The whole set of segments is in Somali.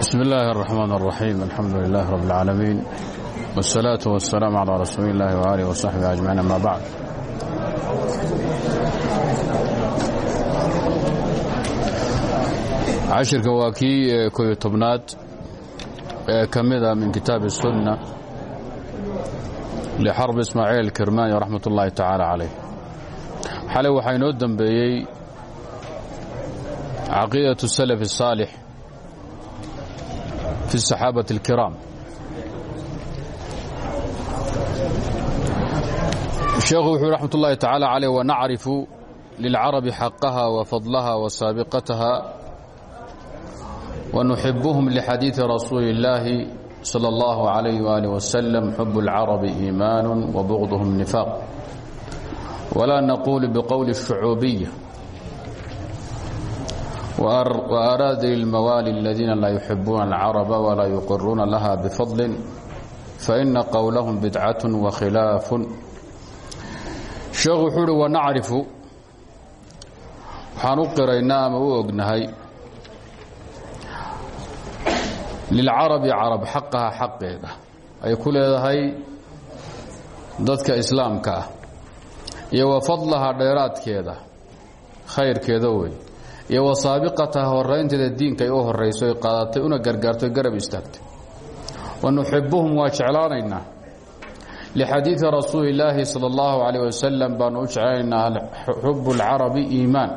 بسم الله الرحمن الرحيم الحمد لله رب العالمين والصلاة والسلام على رسول الله وآله وصحبه أجمعين أما بعد cashirka waa kii koyo tobnaad ee ka mida min kitaab الsunة lxarb ismaaciil kirmani raxmat ullaahi tacaala calayh xalay waxaa inoo dembeeyey caqiidaة الsalaf الصaalix fi الصaxaabaة اlkiraam sheekhu wuxuu raxmat ullaahi tacaala calayh wanacrifu lilcarabi xaqaha wafadlaha wasaabiqataha ونحبهم لحديث رسول الله صلى الله عليه وآله وسلم حب العرب إيمان وبغضهم نفاق ولا نقول بقول الشعوبية وأراد الموالي الذين لا يحبون العرب ولا يقرون لها بفضل فإن قولهم بدعة وخلاف شيخ حول ونعرف حنقرينا ما وقنهي lilcarabi carab xaqaha xaqeeda ay ku leedahay dadka islaamka ah iyo wa fadlaha dheeraadkeeda khayrkeeda wey iyo wa saabiqataha horaynteeda diinka ay u horayso ay qaadatay una gargaartay garab istaagtay. Wa nuxibuhum waa jeclaanaynaa lixadiidi rasuuli illaahi sala allahu calayh wasalam baanu u jeclaanaynaa xubu lcarabi iimaan.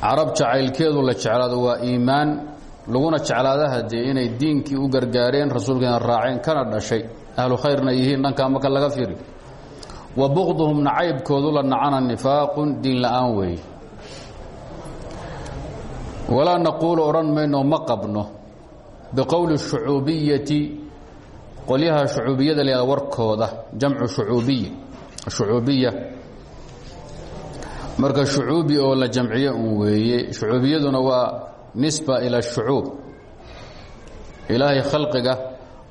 Carab jacaylkeedu la jeclaado waa iimaan laguna jeclaada hadee inay diinkii u gargaareen rasuulkeena raaceen kana dhashay ahlu khayrna yihiin dhankaa marka laga firi wa buqduhum nacaybkoodu la nacana nifaaqun diin la'aan weeye walaa naquulu odhan mayno ma qabno biqowli shucuubiyati qolyaha shucuubiyada la warkooda jamcu shucuubiy shucuubiya. Marka shucuubi oo la jamciyo un weeye shucuubiyaduna waa nisba ila shucuub. Ilaahay khalqiga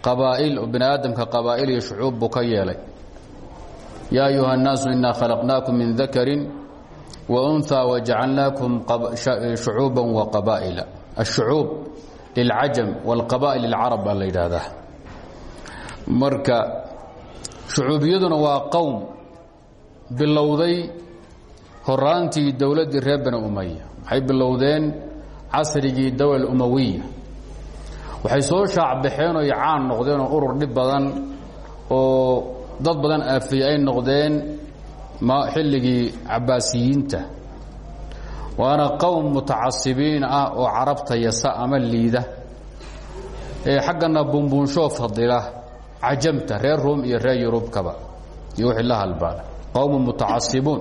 qabaa'il bini aadamka qabaa'il iyo shucuub buu ka yeelay. Yaa ayuha الnaasu inaa khalaqnaakum min dakarin wa unhaa wajacalnaakum shucuuba wa qabaa'ila ashucuub lilcajam wاlqabaa'il lilcarab baa la yidhaahdaa marka shucuubiyaduna waa qowm bilowday horaantii dowladdii reer bani umaya waxay bilowdeen casrigii dawla umawiya waxay soo shaacbaxeen oy caan noqdeen oo urur dhib badan oo dad badan aafiyey ay noqdeen xilligii cabaasiyiinta waana qowm mutacasibiin ah oo carabta yasa ama liida ee xaggana bunbuunshoo fadila cajamta reer ruum iyo reer yurubkaba iyo wixii la halbaana qowm mutacasibuun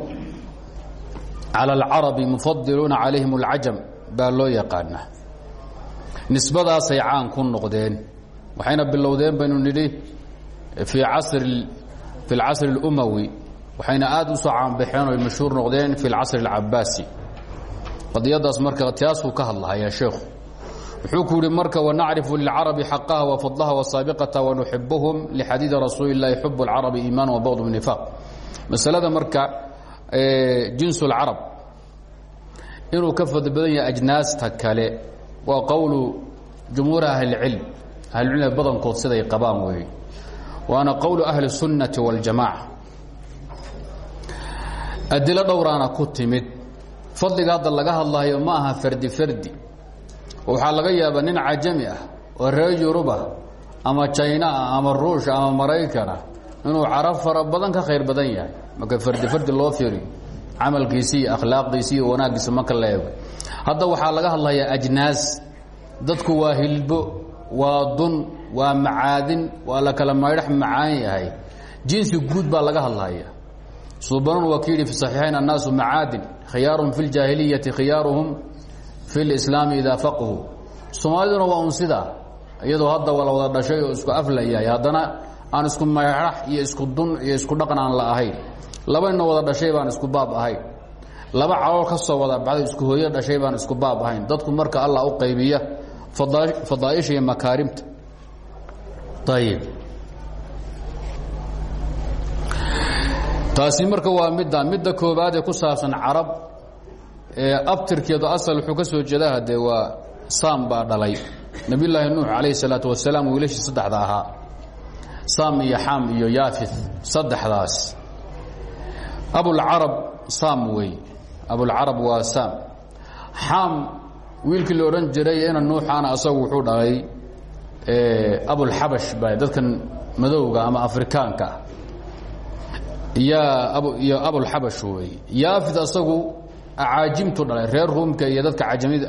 cala alcarabi mufadiluuna calayhim اlcajam baa loo yaqaanaa nisbadaasay caan ku noqdeen waxayna bilowdeen baynu nidhi fii casri fi اlcasri اlumawi waxayna aad u soo caanbaxeen oy mashhuur noqdeen fi اlcasri اlcabaasi qadiyadaas marka taasuu ka hadlahayaa sheekhu wuxuu ku yihi marka wanacrifu lilcarabi xaqaha wafadlaha wasaabiqata wanuxibuhum lixadiidi rasuuli اllahi xub اlcarabi iimaan wabغd nifaaq masalada marka jins اlcarab inuu ka fadl badan yahay ajnaasta kale waa qowlu jumhuuri ahlicilm ahlucilmiga badankood siday qabaan weeye waana qowlu ahli الsunnati wاljamaca adilo dhowraana ku timid. Fadliga hadda laga hadlayo ma aha fardi fardi. Waxaa laga yaabaa nin cajami ah oo reer yurubah ama jayna ah ama ruush ama maraykana inuu carab fara badan ka khayr badan yahay. Marka fardi fardi loo fiiriyo camalkiisi iyo akhlaaqdiisi iyo wanaaggiisa marka la eego hadda waxaa laga hadlayaa ajnaas. Dadku waa hilbo waa dun waa macaadin waa la kala maydhax macaan yahay. Jinsi guud baa laga hadlaya suubanuun waa ka yidhi fi saxiixayn annaasu macaadin khiyaaruhum fi ljaahiliyati khiyaaruhum fi lislaami idaa faqhu soomaaliduna waa un sidaa iyadoo hadda la wada dhashay oo isku aflayahay haddana aan isku maydhax iyo isku dun iyo isku dhaqan aan la ahayn. Labanina wada dhashay baan isku baab ahayn. Laba calool ka soo wada baxday isku hooyo dhashay baan isku baab ahayn. Dadku marka allah u qaybiya fadaaisha iyo makaarimta. Ayib taasi marka waa midda midda koobaad ee ku saabsan carab abtirkeedu asal wuxuu ka soo jeeda hadee waa saam baa dhalay. Nabiyullaahi nuux calayhi salaatu wasalaam wiilashii saddexda ahaa. Saam iyo xam iyo yaafit saddexdaas. Abulcarab saam wey. Abulcarab waa saam. Xam wiilkii la odhan jiray ina nuuxaana asagu wuxuu dhalay abulxabash ba dadkan madowga ama afrikaanka iyo abulxabash wey. Yaafit asagu acaajimtu dhalay reer ruumka iyo dadka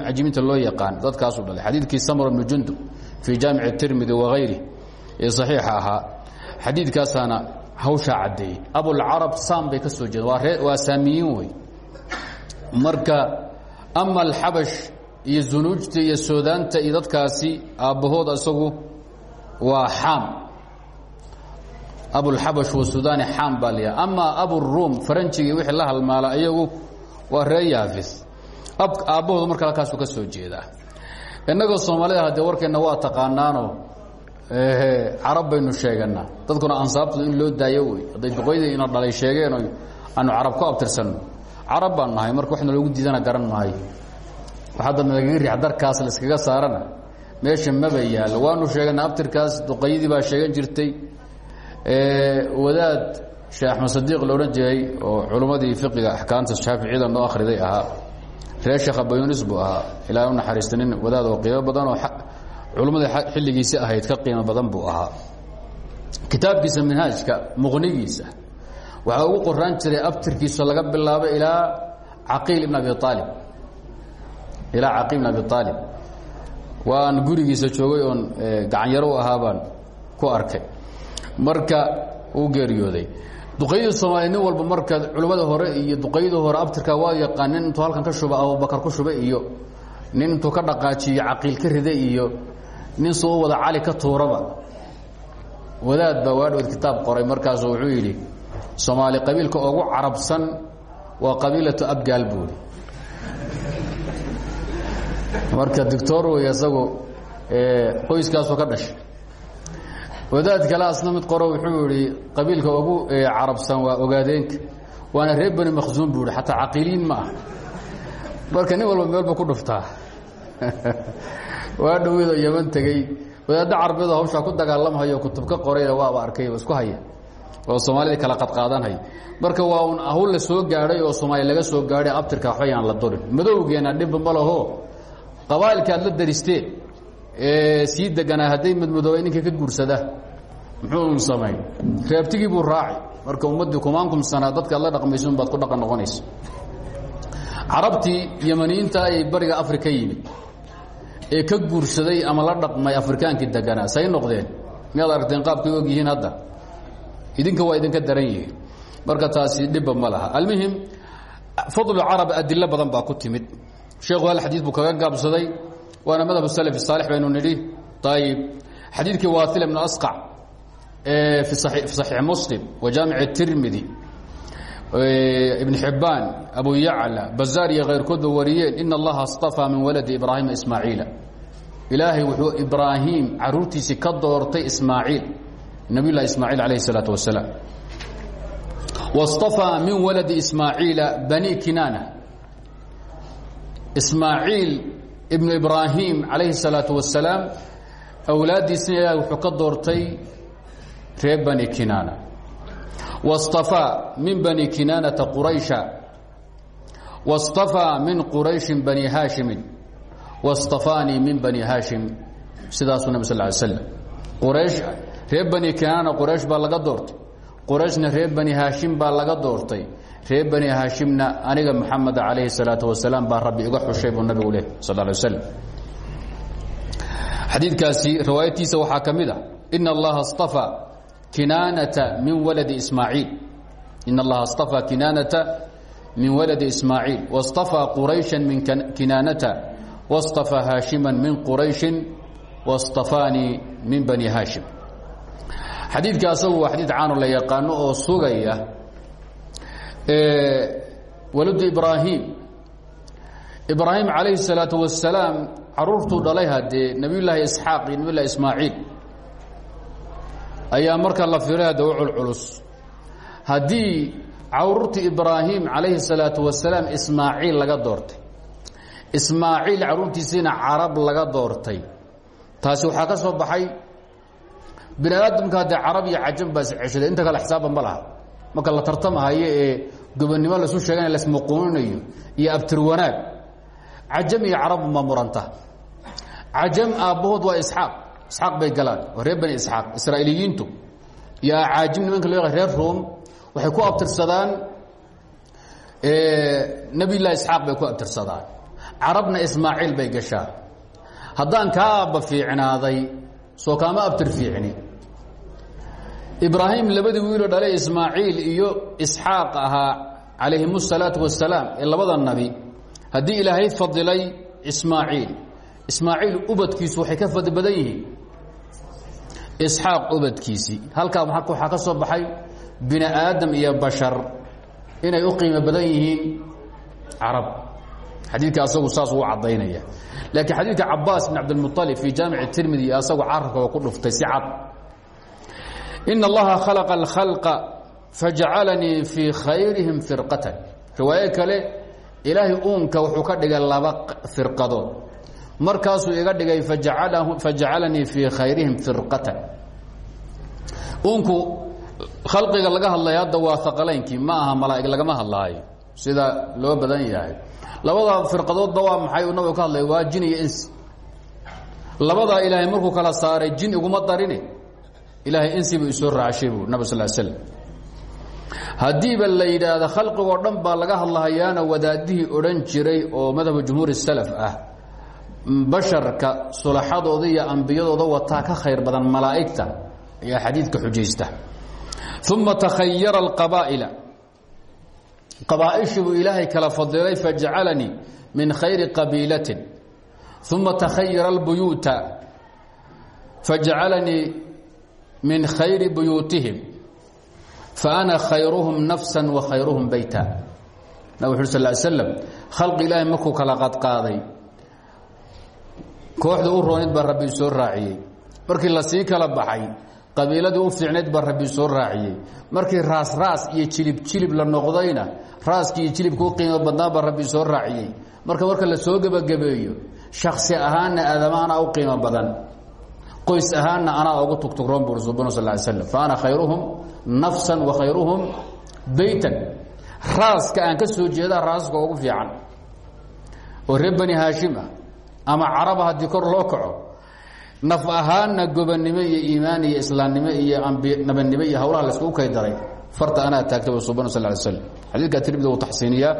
cajimiinta loo yaqaan dadkaasuu dhalay. Xadiidkii samr bnu jundub fii jaamic tirmidi wagayri ee saxiixa ahaa. Xadiidkaasaana hawshaa caddeeyey abulcarab saam bay ka soo jeedeen waa saamiyiin wey. Marka ama alxabash iyo zunuujta iyo soodaanta iyo dadkaasi aabbahood isagu waa xaam abulxabash wa sudaani xaam baa layaha ama aburuum faranjigii wixii la halmaala iyagu waa ree yaafis. Aabbahoodu marka halkaasuu ka soo jeedaa. Innagoo soomaalida haddee warkeenna waa taqaanaano carab baynu sheeganaa dadkuna ansaabtooda in loo daayo wey. Hadday duqoydii ina dhalay sheegeen o aanu carab ku abtirsanno. Carab baan nahay marka waxna loogu diidana garan maayo wax hadda nagaga riix darkaas la iskaga saarana meesha maba yaallo waanu sheegana abtirkaas duqaydii baa sheegan jirtay wadaad sheekh axmed sadiiq la odhan jiray oo culummadii fiqiga axkaamta shaaficiyada noo akhriday ahaa reer sheekh abayunis buu ahaa ilaahay u naxariista nin wadaad oo qiimo badan oo culummadii xilligiisi ahayd ka qiimo badan buu ahaa. Kitaabkiisa minhaajka muqnigiisa waxaa ugu qoraan jiray abtirkiisa laga bilaabo ilaa caqiil ibn abi aalib ilaa caqiil ibn abi aalib waan gurigiisa joogay oon gacanyaro u ahaa baan ku arkay marka uu geeriyooday. Duqaydii soomaaliya nin walba marka culimmada hore iyo duqaydii hore abtirka waa yaqaan nin intuu halkan ka shuba abubakar ku shuba iyo nin intuu ka dhaqaajiyo caqiil ka rida iyo nin suu wada cali ka tuuraba. Wadaad baa waadhowd kitaab qoray markaasu wuxuu yidhi soomaali qabiilka ugu carabsan waa qabiilatu abgaal buuri marka doctor wey isagu qoyskaasuu ka dhashay wadaad kale asna mid qoro wuxuu yihi qabiilka ugu carabsan waa ogaadeenka waana reer bani makhsuum buu ihi xataa caqiiliin ma ah marka nin walba meelba ku dhuftaa. Waa dhoweydo yaman tegey. Wadaadda carbeed oo hawshaa ku dagaalamhayo kutub ka qorayna waaba arkay oo isku haya oo soomaalidii kala qadqaadanhay marka waa un hawl la soo gaadhay oo soomaaliya laga soo gaadhay abtirka waxba yaan la durin. Madowgeena dhibba ma laho qabaa'ilka aad la daristeen ee sii deganaa hadday madmadoobay ninka ka guursada muxuu un samayn? Reabtigii buu raaci marka ummaddii kumaankum sana dadka ad la dhaqmaysa un baad ku dhaqan noqonaysa carabtii yamaniyiinta ay bariga afrika yimid ee ka guursaday ama la dhaqmay afrikaankii deganaa say noqdeen. Miyaad aragteen qaabkay og yihiin hadda. Idinka waa idinka daran yihiin. Marka taasi dhibba ma laha. Almuhim fadlu carab adilo badan baa ku timid. Sheekhu hal xadiid buu kaga gaabsaday. Waana madhab salaf saalix baynu nidhi. Ayib xadiidkii waail ibn asqac fi صaxiix muslim wa jaamic الtirmidi ibn xibbaan abu yacla bazaar iyo kayrkoodba wariyeen in allaha اصطafaa min waladi ibraahima ismaaciila ilaahay wuxuu ibraahim caruurtiisii ka doortay ismaaciil nabiy llahi ismaaciil alayh الsalaaة wasalaam واصطafىa min waladi ismaaciila bani kinaana ismaaciil ibnu ibraahim calayhi الsalaaةu wasalaam awlaaddiisina ilaah wuxuu ka doortay ree bani kinaana. Wastafaa min bani kinaanata quraysha. Wastafaa min qurayshin bani haashimin wastafaanii min bani haashim sidaasuu nab sal ly slam quraysh ree bani kinaana quraysh baa laga doortay. Qurayshna ree bani haashim baa laga doortay. Ree bani haashimna aniga maxamed calayhi salaatu wasalaam baa rabbi iga xushay buu nabigu leh sal ly slam xadiidkaasi riwaayatiisa waxaa ka mid ah, a in allaha kinaanata min waladi ismaaciil in allaha اصطafى kinaanata min waladi ismaaciil واصطafىa quraysha min kinaanata واصطafى haashima min qurayشhi واصطafaanii min bani haashim xadiidka asagu waa xadiid caano la yaqaano oo sugaya waladu ibraahim ibraahim calayhi الsalaaةu wasalaam caruurtuu dhalay haddee nebiy llaahi isxaaq iyo nebiy llahi ismaaciil ayaa marka la fiiray hadda u culculus. Haddii ibraahim calayhi salaatu wasalaam ismaaciil laga doortay. Ismaaciil carruurtiisiina carab laga doortay. Taasi waxaa ka soo baxay. Bini aadamka haddee iyo cajam baa isceshaday inta kale xisaaban ma laha. Marka la tartamahayo ee gobonnimo laisu sheeganayo laismuquuninayo iyo abtir wanaag cajam iyo carabuma muranta. Cajam aabbahood waa isxaaq isxaaq bay galaan. Waa reer bani isxaaq israa'iiliyiintu. Iyo acaajim nimanka loo reer room waxay ku abtirsadaan nebilahi isxaaq bay ku abtirsadaan. Carabna ismaaciil bay gashaan haddaan kaa aabba fiicnaaday soo kaama abtir fiicni. Ibraahim labadii wiiloo dhalay ismaaciil iyo isxaaq ahaa calayhim الsalaatu wasalaam labada nabi haddii ilaahay fadilay ismaaciil ismaaciil ubadkiisu waxay ka fadli badan yihiin. Isxaaq ubadkiisii halkaa waxaa soo baxay bini aadam iyo bashar. Inay u qiimo badan yihiin carab. Xadiidka asagu saas uu caddaynaya. Laakiin xadiidka cabaas bn cabdilmuطalib fii jaamic tirmidi asagu carabka ku dhuftay si cad. Ina allaha khalaqa alkhalqa fajacalanii fii khayrihim firqatan. Riwaayo kale ilaahay uunka wuxuu ka dhigay laba firqadood markaasuu iga dhigay fajacalanii fii khayrihim firqatan. Uunku khalqiga laga hadlaya hadda ma aha malaa'ig lagama hadlaayo sida loo badan yahay. Labada firqadoodba waa maxay? Nabigu ka hadlay waa jin iyo insi labadaa ilaahay markuu kala saaray jin iguma darini ilaahay insi buu isoo raacashay buu nabig sal slam haddiiba la yidhaahdo khalqigoo dhan baa laga hadlahayaana wadaadihii odhan jiray oo madhabu jumhuur salaf ah basharka sulaxadooda iyo ambiyadooda wataa ka khayr badan malaa'igta ayaa xadiidka xujaysta. Uma takhayara alqabaa'ila. Qabaaishii buu ilaahay kala fadilay fajacalanii min khayri qabiilatin. Uma takhayara albuyuuta. Fajacalanii min khayri buyuutihim. Faana khayruhum nafsa wa khayruhum beyta nabig ur sal slam khalqi ilaahay markuu kala qadqaaday kooxda u roonid baa rabbi soo raaciyey. Markii la sii kala baxay qabiiladii u fiicnayd baa rabbi soo raaciyey. Markii raas raas iyo jilib jilib la noqdayna raaskii iyo jilibka u qiimo badnaa baa rabbi soo raaciyey. Marka marka la soo gebagabeeyo shaksi ahaanna aadama anaa u qiimo badan. Qoys ahaanna anaa ugu tugtugroon buu rasuulbanu sal ly slam fa khayruhum nafsan wa khayruhum beytan raaska aan ka soo jeeda raaska ugu fiican. Oo reer bani haashim ah ama caraba haddii kor loo kaco naf ahaanna gobonnimo iyo iimaan iyo islaamnimo iyo nabadnimo iyo hawlaha laiskugu kay daray farta anaa taagtay rasuulbanu sal ly slam xadiidka tirmidi uu taxsiiniyaa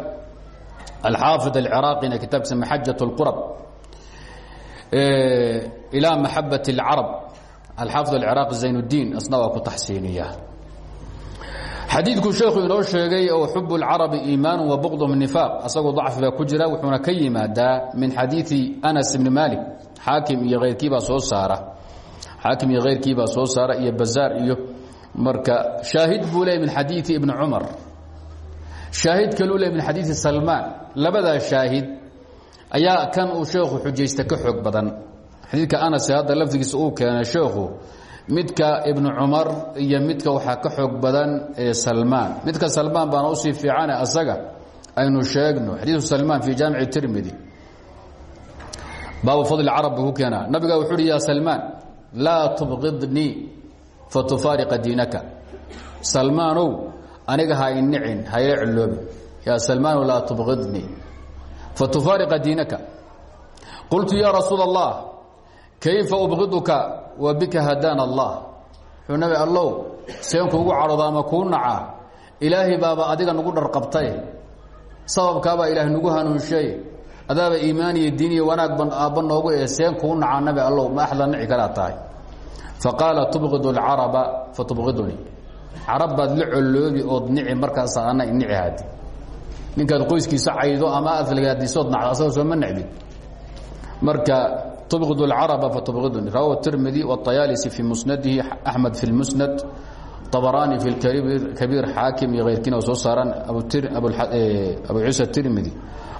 alxaafid alciraaqina kitaabkiisa maxajat اlqurab ilaa maxabat اlcarab alxaafid alciraaqi zayn اddiin asna waa ku taxsiiniya xadiidku sheekhu inoo sheegay oo xub اlcarabi iimaan wa bqdhm nifaaq asagoo dacfi baa ku jira wuxuuna ka yimaadaa min xadiidi anas ibni malik xaakim iyo keyrkiibaa soo saara. Xaakim iyo keyrkiibaa soo saara iyo bazaar iyo marka shaahid buu leey min xadiidi ibni cumar. Shaahid kaluu leey min xadiidi salmaan labadaa shaahid ayaa kan uu sheekhu xujaysta ka xoog badan. Xadiidka anas hadda lafdigiisa uu keenay sheekhu midka ibnu cumar iyo midka waxaa ka xoog badan salmaan. Midka salmaan baana u sii fiicane asaga aynu sheegno. Xadiiu salmaan fi jaamici tirmidi. Baabu fadli carab buu ku keenaa. Nabiga wuxu uhi ya salmaan laa tubqidnii fatufaariqa diinaka. Salmaanow aniga ha inicin hayla ciloobin yaa salmaanu laa tubqidnii fatufaariqa diinaka. Qultu ya rasuul kayfa ubqiduka wa bika hadaana allah. Wuxuu nabi allow seen kuugu cadhooda ama kuu nacaa ilaahay baaba adiga nagu dharqabtaye sababkaabaa ilaahay nagu hanuunsheeye adaaba iimaan iyo diin iyo wanaag ban aabba noogu ee seen kuu nacaa nabi allow ma axda nici kalaa tahay. Faqaala tubqidu alcaraba fatubqidunii carab baad la colloobi ood nici markaasa ana qoyskiisa caydo ama aflagaadisood nacdo asagoo sooma necbid. Marka tubqid اlcaraba fatubqiduni rawahu الtirmidi wالطayaalisi fii musnadihi axmed fi اlmusnad طabaraani fi kabiir xaakim iyo keyrkiina soo saaraan abu ciisa tirmidi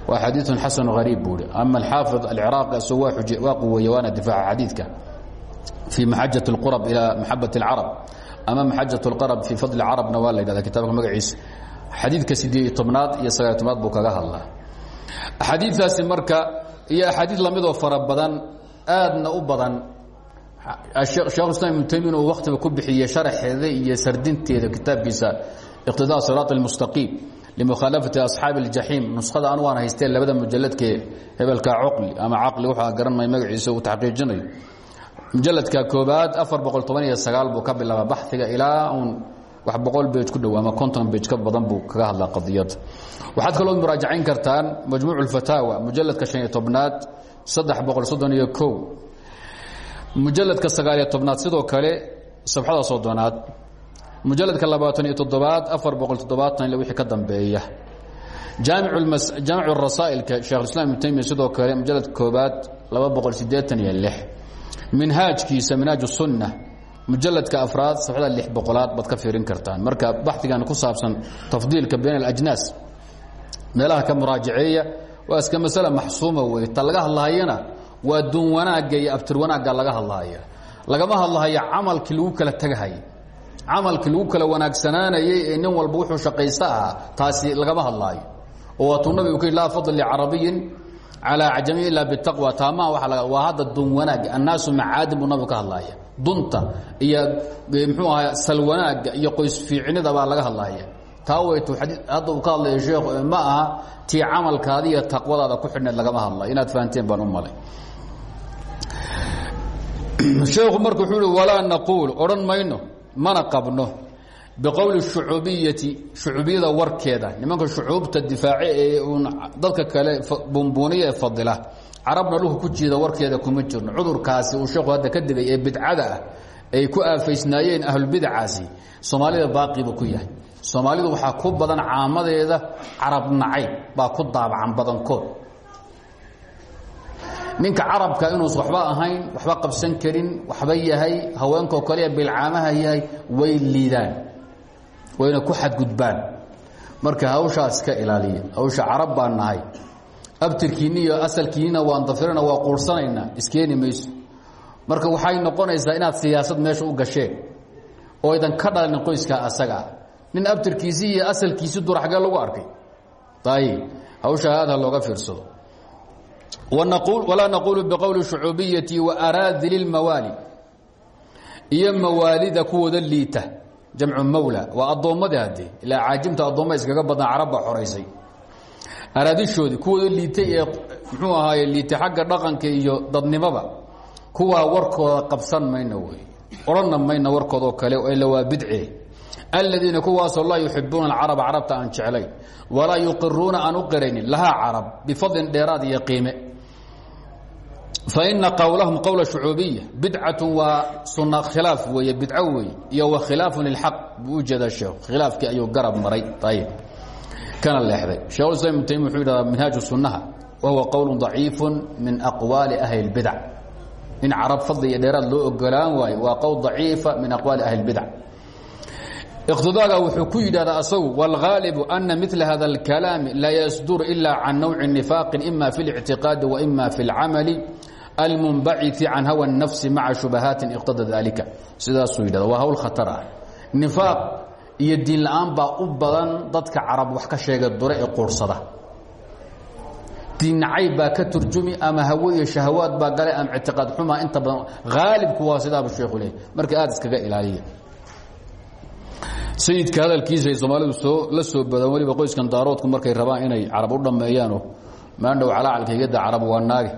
waa xadiiثu xasan غariib buu hi ama alxaafid alciraaqi asag waa quweeye waana difaaca xadiidka fii maxajaة اlqurab ilaa maxabat اlcarab ama maxajaة اlqarab fii fadli carabna waa la yidhahda kitabka magaciisa xadiidka sideed iyo tobnaad iyo sagaal tobnaad buu kaga hadlaa axaadiiaasi marka iyo axaadiid lamidoo fara badan aadna u badan shekh islam ibnu taymiya uu waktiba ku bixiyey sharaxeeda iyo sardinteeda kitaabkiisa iqtidaa siraat اlmustaqiim limukhaalafati asxaabi اljaxiim nuskhada anu aan haystee labada mujaladkee hebelka coqli ama caqli wuxuu garan may magaciisa uu taxqiijinayo mujaladka koobaad afar boqol toban iyo sagaal buu ka bilaaba baxiga ilaa uun wax boqol bej ku dhow ama konton bej ka badan buu kaga hadlaa qadiyadda waxaad kaloo muraajacayn kartaan majmuuc اlfataawa mujaladka شhan iyo tobnaad saddex boqol soddon iyo ko mujaladka sagaaliyo tobnaad sidoo kale sabxada soddonaad. Mujaladka labaatan iyo toddobaad afar boqol toddobaatan ila wixii ka dambeeya. Jaamic rasaa'ilka shekhulislaam ibnu taymiya sidoo kale mujaladka koobaad laba boqol siddeetan iyo lix. Minhaajkiisa minhaaj sunna mujaladka afraad sabxada lix boqolaad baad ka fiirin kartaan. Marka baxigan ku saabsan tafdiilka bayn alajnaas meelaha ka muraajaceeya waa iska masale maxsuuma wey ta laga hadlahayana waa dun wanaagga iyo abtir wanaagga laga hadlahaya lagama hadlahayo camalkii lagu kala tegahayay camalkii lagu kala wanaagsanaanayay ee nin walba wuxuu shaqaysta ahaa taasi lagama hadlaayo. Oo waatuu nabigu ku yidhi laa fadl licarabiyin calaa cajamiyin ilaa bitaqwa. Taamaha waa waa hadda dun wanaagga annaasu macaadin buu nabigu ka hadlaya dunta iyo mxuu ahaa sal wanaagga iyo qoys fiicinida baa laga hadlaya taa weytu hadda uu ka hadlayo sheekhu ma aha tii camalkaadi iyo taqwadaada ku xidhneed lagama hadlayo inaad fahanteen baan u malay. Sheekhu marka wuxuu hi walaa naquul odhan mayno mana qabno. Biqowli shucuubiyati shucuubiyada warkeeda nimanka shucuubta difaace ee uun dadka kale buunbuuniya ee fadila. Carabna dhulka ku jiida warkeeda kuma jirno. Cudurkaasi uu sheekhu hadda ka digay ee bidcada ah ay ku aafaysnaayeen ahlulbidacaasi soomaalida baaqibu ku yahay soomaalidu waxaa ku badan caamadeeda carab nacayb baa ku daabacan badankood. Ninka carabka inuusa waxba ahayn waxba qabsan karin waxba yahay haweenkao kaliya bilcaamaha yahay way liidaan wayna ku xadgudbaan. Marka hawshaas ka ilaaliya hawsha carab baan nahay. Iyo asalkiinina waan dafirana waa quursanaynaa iskeeni mayso. Marka waxay noqonaysaa inaad siyaasad meesha u gasheen oo aydan ka dhalin qoyskaa asagaa nin abtirkiisii iyo asalkiisii dur lagu arkay. Ayib hawsha aad ha looga fiirsado walaa naquulu biqowli shucuubiyati waaraadili lmawaali. Iyo mawaalida kuwooda liita jamcu mawla. Waa addoommadii haddee ilaa caajimta iskaga badnaa carab baa xoraysay araadishoodii kuwooda liitay ee muxuu ahaaye liitay xagga dhaqanka iyo dadnimaba. Kuwaa warkooda qabsan mayna wey odhanna mayna warkoodoo kale ila waa bidce aladiina kuwaasoo laa yuxibuuna alcaraba carabta aan jeclayn walaa yuqiruuna aan u qiraynin lahaa carab bifadlin dheeraad iyo qiime. Faina qowlahum qowla shucuubiya bidcatu waa sunna khilaaf weeye bidco weeye iyo wa khilaafun lilxaq buu u jeedaa sheekhu khilaafkii ayuu garab maray ayib kana leexday. Shekhulislam ibnu taymiya wuxuu yidhahdaa minhaaju sunnaha wa huwa qowlu daciifu min aqwaali ahli اlbidac in carab fadli iyo dheeraad loo ogolaan waayo waa qowl daciifa min aqwaali ahli اlbidac iqtidaaga wuxuu ku yidhahdaa asagu wاlgaalibu ana mila hada اlkalaami laa yasdur ila can nawci nifaaqi ima fi اlictiqaadi waima fi اlcamali almunbaciثi can hawa الnafsi maca shubahaatin iqtada dalika sidaasuu yidhahda waa hawl khatar ah nifaaq iyo diin la-aan baa u badan dadka carab wax ka sheega dure ee quursada diinnacayb baa ka turjumi ama hawo iyo shahawaad baa gale ama ictiqaad xuma inta badan haalibku waa sidaabu sheekhu leey marka aada iskaga ilaaliya sayidka hadalkiisa ay soomaalidu soo la soo badaan weliba qoyskan daaroodku markay rabaan inay carab u dhammeeyaanoo maandhow calacalkaygada carab waa naage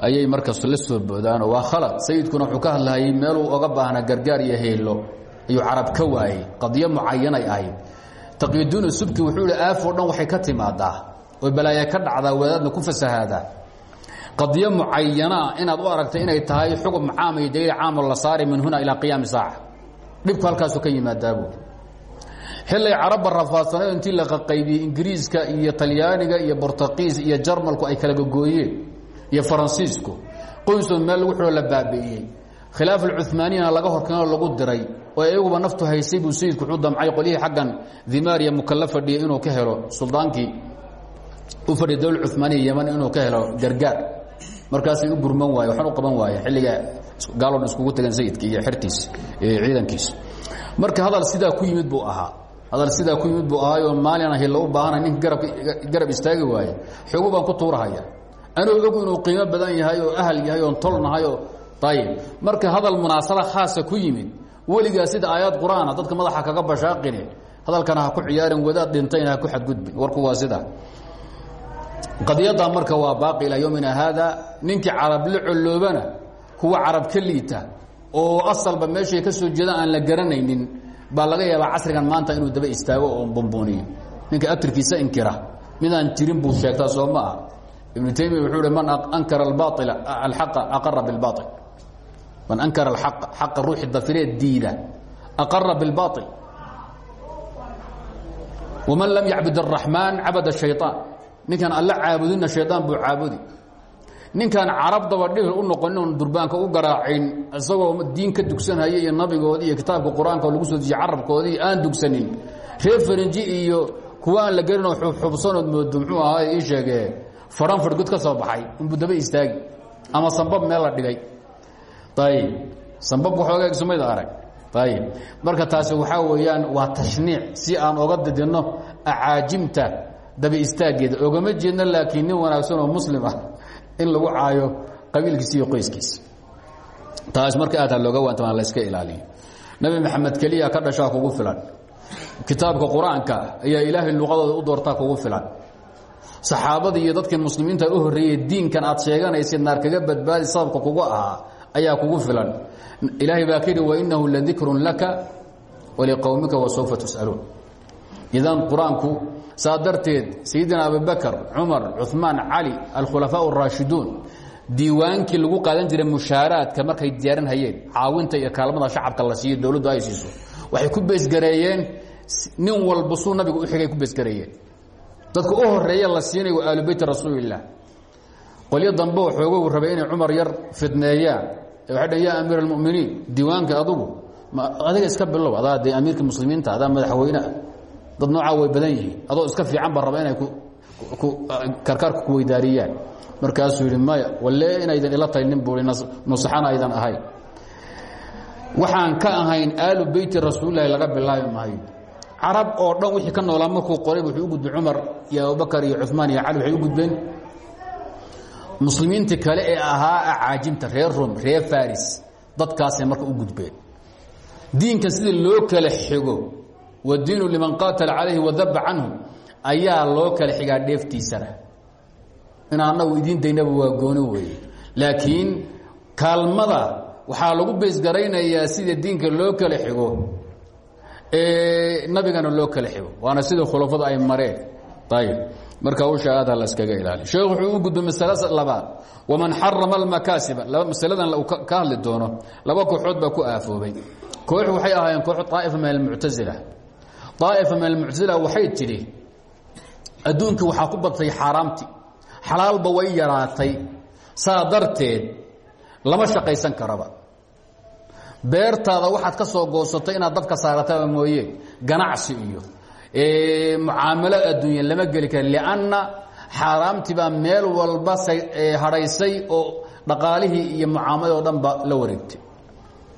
ayay markas la soo boodaanoo waa khalad. Sayidkuna wuxuu ka hadlahayay meeluu oga baahnaa gargaar iyo heelo ayuu carab ka waayey qadiyo mucayanay ahayd. Taqyiduuna subki wuxuu ihi aafoo dhan waxay ka timaadaa. Oo balaaya ka dhacdaa wadaadna ku fasahaadaa. Qadiyo mucayanaa inaad u aragta inay tahay xugum caam iyo daliil caamo la saari min huna ilaa qiyaami saaca. Dhibku halkaasu ka yimaadaabu xillay carabba rafaadsaneed intii la qaqaybiyey ingiriiska iyo talyaaniga iyo bortuqiis iyo jarmalku ay kala gogooyeen iyo faransiisku qoysoo meel xidho la baabi'iyey. Khilaaf alcumaaniyana laga horkeenoo lagu diray oo iyaguba naftu haysay buu sayidku wuxuu damcay qolyihii xaggan dimaariya mukalla fadhiya inuu ka helo suldaankii u fadhiya dowla cumaaniya yeman inuu ka helo gargaar. Markaasay u gurman waaye waxaan u qaban waaye xilliga gaalon iskugu tagan sayidka iyo xertiis ciidankiisa marka hadal sidaa ku yimid buu ahaa hadal sidaa ku yimid buu ahaayoo maalina hilla u baahana ninka garab istaagi waaye. Xoogu baan ku tuurahaya. Anuu og inuu qiimo badan yahay oo ahal yahay oon tolnahay oo ayib marka hadal munaasaba khaasa ku yimid weligaa sida aayaad qur'aana dadka madaxa kaga bashaaqine hadalkana ha ku ciyaarin wadaad dhintayna ha ku xadgudbin warku waa sida. Qadiyadda marka waa baaqi ilaa yowmina haada ninkii carab la colloobana kuwa carab ka liita oo asalba meeshay ka soo jeedaan aan la garanaynin baa laga yaabaa casrigan maanta inuu daba istaago oo bumbuniyo. Ninka atirkiisa inkira. Midaan jirin buu sheegtaa soo ma ah ibnu taymiya wuxuu hi man ankara albaaila alxaqa aqara bilbaail man ankara alxaqa xaqa ruuxi dafireed diida aqara bilbaail waman lam yacbud araxmaan cabada shayطaan ninkaan alla caabudinna shayطaan buu caabudi ninkaan carab dabadhihir u noqonin oon durbaanka u garaacin isagoo diin ka dugsanhaya iyo nabigoodii iyo kitaabka qur'aanka lagu soo dejiyey carabkoodii aan dugsanin. Reer farinji iyo kuwa aan la gelin oo xubsanood moodo muxuu ahaay ii sheegee faran fadhgud ka soo baxay unbuu daba istaagi ama sambab meel la dhigay. Ayib sambab waxoogaa sumayda arag. Ayib marka taasi waxaa weeyaan waa tashniic si aan oga didinno acaajimta daba istaaggeeda. Ogama jeedno laakiin nin wanaagsan oo muslim ah in lagu caayo qabiilkiisa iyo qoyskiisa. Taas marka aad ha looga waantama layska ilaaliyo nebi maxamed keliya ka dhashaa kugu filan. Kitaabka qur'aanka ayaa ilaahay luqadooda u doortaa kugu filan. Saxaabadii iyo dadkii muslimiinta u horreeyey diinkan aad sheeganaysid naar kaga badbaadi sababka kugu ahaa ayaa kugu filan. Ilaahay baa ka yidhi wainahu ladikrun laka waliqowmika wasawfa tus'aluun. Idan qur'aanku saa darteed sayidina abubakr cumar cumaan cali alkhulafaa اraashiduun diiwaankii lagu qaadan jiray mushaaraadka markay diyaarinhayeen caawinta iyo kaalmada shacabka la siiyo dowladdu ay siiso. Waxay ku beesgareeyeen nin walba suu nabiga u xigay ku beesgareeyeen dadka u horreeya la siinayo waa aalu beyt rasuulilah qolyo dambe xoogow rabay inay cumar yar fidneeyaan waay dhn ya amiir اlmuminiin diiwaanka adugu adiga iska bilow adaa de amiirka muslimiinta adaa madaxweyneah dad noocaa way badan yihiin. Adoo iska fiican ba raba inay karkaarka ku weydaariyaan. Markaasuu yidhi maya walle inaydan ila tahay nin buui nusaxana aydan ahayn waxaan ka ahayn aalu beyti rasuulilahi laga bilaabi maayo carab oo dhan wixii ka noolaa markuu qoray wuxuu u gudbay iyo abubakar iyo cumaan iyo cali waxay u gudbeen. Muslimiintii kale ee ahaa acaajimta reer rom reer faris dadkaasay marka u gudbeen. Diinkan sidii loo kala xigo wadiinu liman qaatala calayhi wadaba canhu ayaa loo kala xigaa dheeftiisana. In annagu idiin daynaba waa gooni weeye. Laakiin kaalmada waxaa lagu beysgaraynayaa sida diinka loo kala xigo nabigana loo kala xigo. Waana sida khulafadu ay mareen. Ayb marka usha aada la iskaga ilaaliy sheekh wuxuu u gudbay masale labaad waman xarama almakaasiba. Masaladan ka hadli doono. Laba kooxood baa ku aafoobay. Koox waxay ahaayeen koox aa'ifa min almuctasila aa'ifa min almuctasila waxay tidhi adduunkii waxaa ku badtay xaaraamti xalaalba way yaraatay saa darteed lama shaqaysan karaba beertaada waxaad ka soo goosatay inaad dabka saarataba mooye ganacsi iyo mucaamalo adduunya lama geli kara lianna xaaraamtii meel walba hadhaysay oo dhaqaalihii iyo mucaamaladi o la wareegtay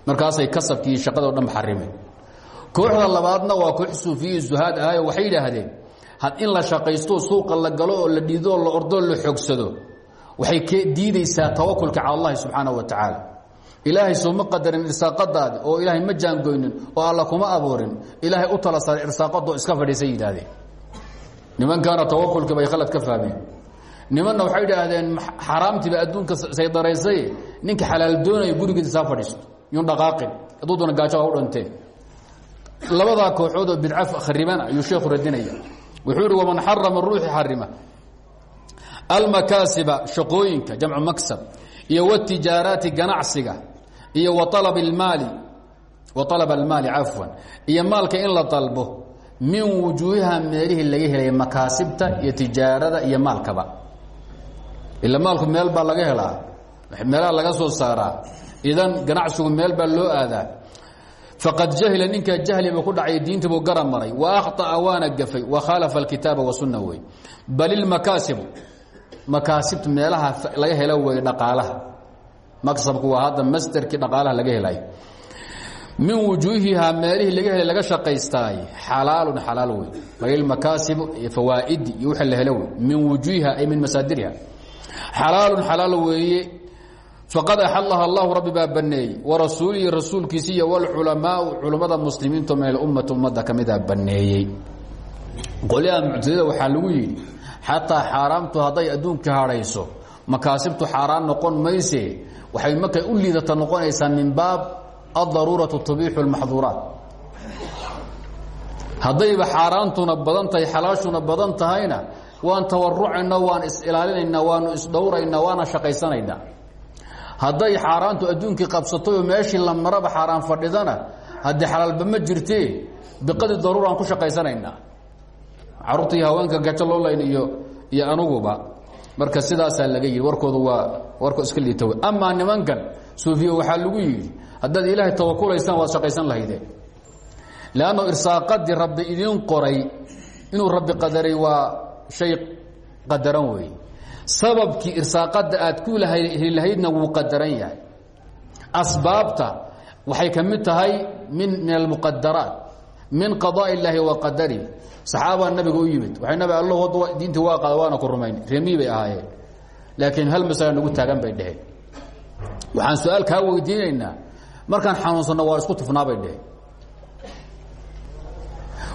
markaasay kasabkii iyo shaqada o dhan kooxda labaadna waa koox suufiyi zuhaad ahayo waxay yidhaahdeen had in la shaqaysto suuqa la galo oo la dhiidoo la ordoo la xoogsado. Waxay diidaysaa tawakulka cala allahi subxaana wa tacaala. Ilaahay sooma qadarin irsaaqadaadi oo ilaahay ma jaangoynin oo alla kuma abuurin ilaahay u tala saray irsaaqadoo iska fadhiisay yidhaahdeen. Nimankaana tawakulkii bay khalad ka fahmeen nimanna waxay idhaahdeen xaaraamtiiba adduunka saydaraysay ninka xalaal doonaya gurigiisa saa fadhiisto. Yun dhaqaaqin. Hadduu doona gaajo u dhantee labadaa kooxood oo bidca kharibana ayuu sheekhu radinaya. Wuxuu ihi waman xarama ruuxi xarima almakaasiba shaqooyinka jamcu maksab iyo wtijaaraati ganacsiga iyo waab maali waطalab almaali cafwan iyo maalka in la dalbo min wujuuhiha meelihii laga helaya makaasibta iyo tijaarada iyo maalkaba. Ila maalku meel laga helaa meelaha laga soo saaraa idan ganacsigu meel baa loo aadaa faqad jahila ninkaa jahliba ku dhacay diinta buu gara maray wa akhطa'a waana gafay wa khaalafa alkitaaba wasunna wey bal ilmakaasibu makaasibta meelaha laga helo wey dhaqaalaha. Maksabku waa hadda masderkii dhaqaalaha laga helay. Min wujuuhihaa meelihii laga helay laga shaqaystaay xalaalun xalaal wey balilmakaasibu iyo fawaa'idi iyo wixii min wujuuhiha ay min masaadiriha. Xalaalun xalaal weeye faqad axalaha allahu rabbi baa baneeyey warasuulihi rasuulkiisi iyo wlculamaau culammada muslimiinto min alummati ummadda ka mida baneeyey qolyaha muctadida waxaa lagu yidhi xataa xaaraamtu hadday adduunka hadhayso makaasibtu xaaraan noqon mayse waxay markay u liidata noqonaysaa min baab adaruuratu tubiixu lmaxduuraat haddayba xaaraantuna badan tahay xalaashuna badan tahayna waan tawarucayna waan is-ilaalinaynaa waanu isdhowraynaa waana hadday xaaraantu adduunkii qabsatayoo meeshii la maraba xaaraan fadhidana haddii xalaalba ma jirtee biqadi daruuraan ku shaqaysanaynaa. Caruurta iyo haweenka gajo loolayn iyo anuguba marka sidaasaa laga yidhi warkoodu waa warko iska liita wey nimankan suufiya waxaa lagu yidhi haddaad ilaahay tawakulaysaan waad shaqaysan lahaydeen leanno irsaaqadii rabbi idiin qoray inuu rabbi qadaray waa shay qadaran weeye sababkii irsaaqadda aad ku heli lahaydna wuu qadaran yahay. Asbaabta waxay ka mid tahay min min almuqadaraat min qadaa illaahi wa qadari. Saxaabaa nabiga u yimid waxay nabi allo diintii waa qaada waana ku rumayn. Remi bay ahaayeen. Laakiin hal masala nagu taagan bay dheheen waxaan su'aal kaa weydiinaynaa markaan xanuunsanno isku tufnaa bay dheheen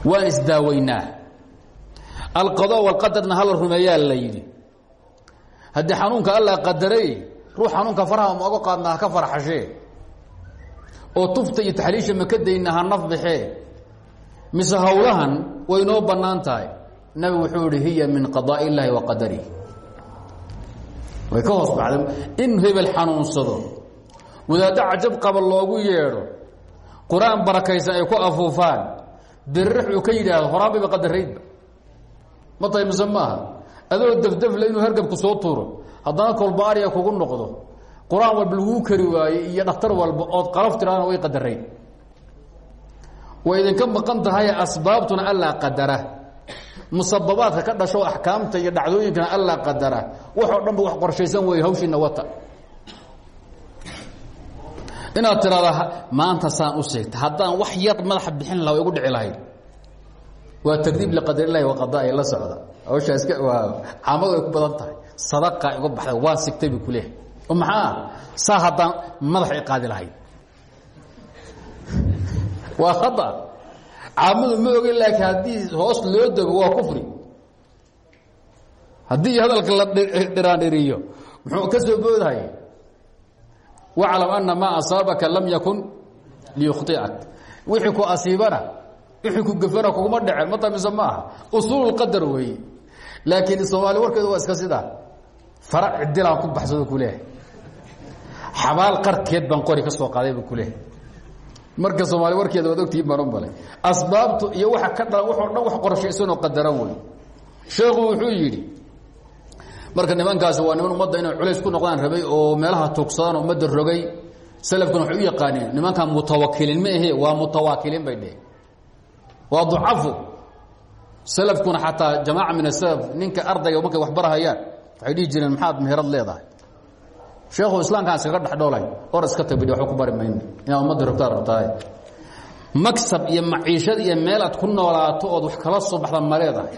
waan isdaaweynaa alqada walqadarna hala rumeeyaa la yidhi haddii xanuunka alla qadaray ruux xanuunka faraha ma oga qaadna ha ka farxashee oo tufta iyo taxliisha maka dayna ha naf baxee mise hawlahan way noo bannaan tahay. Nabigu wuxuu ihi hiya min qadaa illaahi wa qadarihi way ka hoos baxday. In hebel xanuunsado wadaaddo cajab qaba loogu yeedho qur'aan barakaysan ay ku afuufaan birrix uu ka yidhaahdo horaan bayba qadaraydba ma tahay mise maaha adoo dafdafle inuu hargabku soo tuuro haddana kolbaariya kugu noqdo qur'aan walba laguu kari waayey iyo dhakhtar walba ood qalaf tiraadana way qadarayd way idinka maqan tahay asbaabtuna allaa qadara. Musababaadka ka dhasho axkaamta iyo dhacdooyinkana allaa qadara. Waxoo dhan ba wax qorshaysan weeye hawshiina wata. Inaad tiraada maanta saan u sheegta haddaan wax yar madaxa bixin way igu dhici lahayd. Waa tagdiib liqadar illahi waqadaai la socda hawshaa iska waa caamadu ay ku badan tahay. Sadaqa iga baxday waa sigtay bu ku leehay oo maxaa? Saa haddaan madaxa i qaadi lahayd. Waa khata caamadu ma ogin laakiin haddii hoos loo dego waa kufri. Haddii hadalka la dhiraandhiriyo muxuu ka soo boodhaya waclam ana maa asaabaka lam yakun liyukhطi'ak wixii ku asiibana wixii ku gefana kuguma dhecen ma tamise ma aha usuululqadar weeye laakiin soomaali warkeedu waa iska sidaa fara cidilaan ku baxsado ku leehay xabaal qarkeed baan qori ka soo qaaday bu ku leehay marka soomaali warkeeda waad ogtihiin baan u malay asbaabtu iyo waxa ka dhalan waxoo dhan wax qorshaysanoo qadaran wey sheekhu wuxuu yidhi marka nimankaasi waa niman ummadda inay culays ku noqdaan rabay oo meelaha tuugsadaan ummadda rogay. Salafkuna waxay u yaqaaneen nimankan mutawakiliin ma ahe waa mutawaakiliin bay dheheen waa ducafo salafkuna xataa jamaaca min asalaf ninka ardayga markay wax barahayaan waxay dhihi jireen maxaad meherad leedahay? Sheekhu islaamkaan iskaga dhexdhoolay or iska tabidhi waxba ku bari mayno inaad ummadda rogtaa rabtaay magsab iyo maciishad iyo meelaad ku noolaato ood wax kala soo baxda ma leedahay.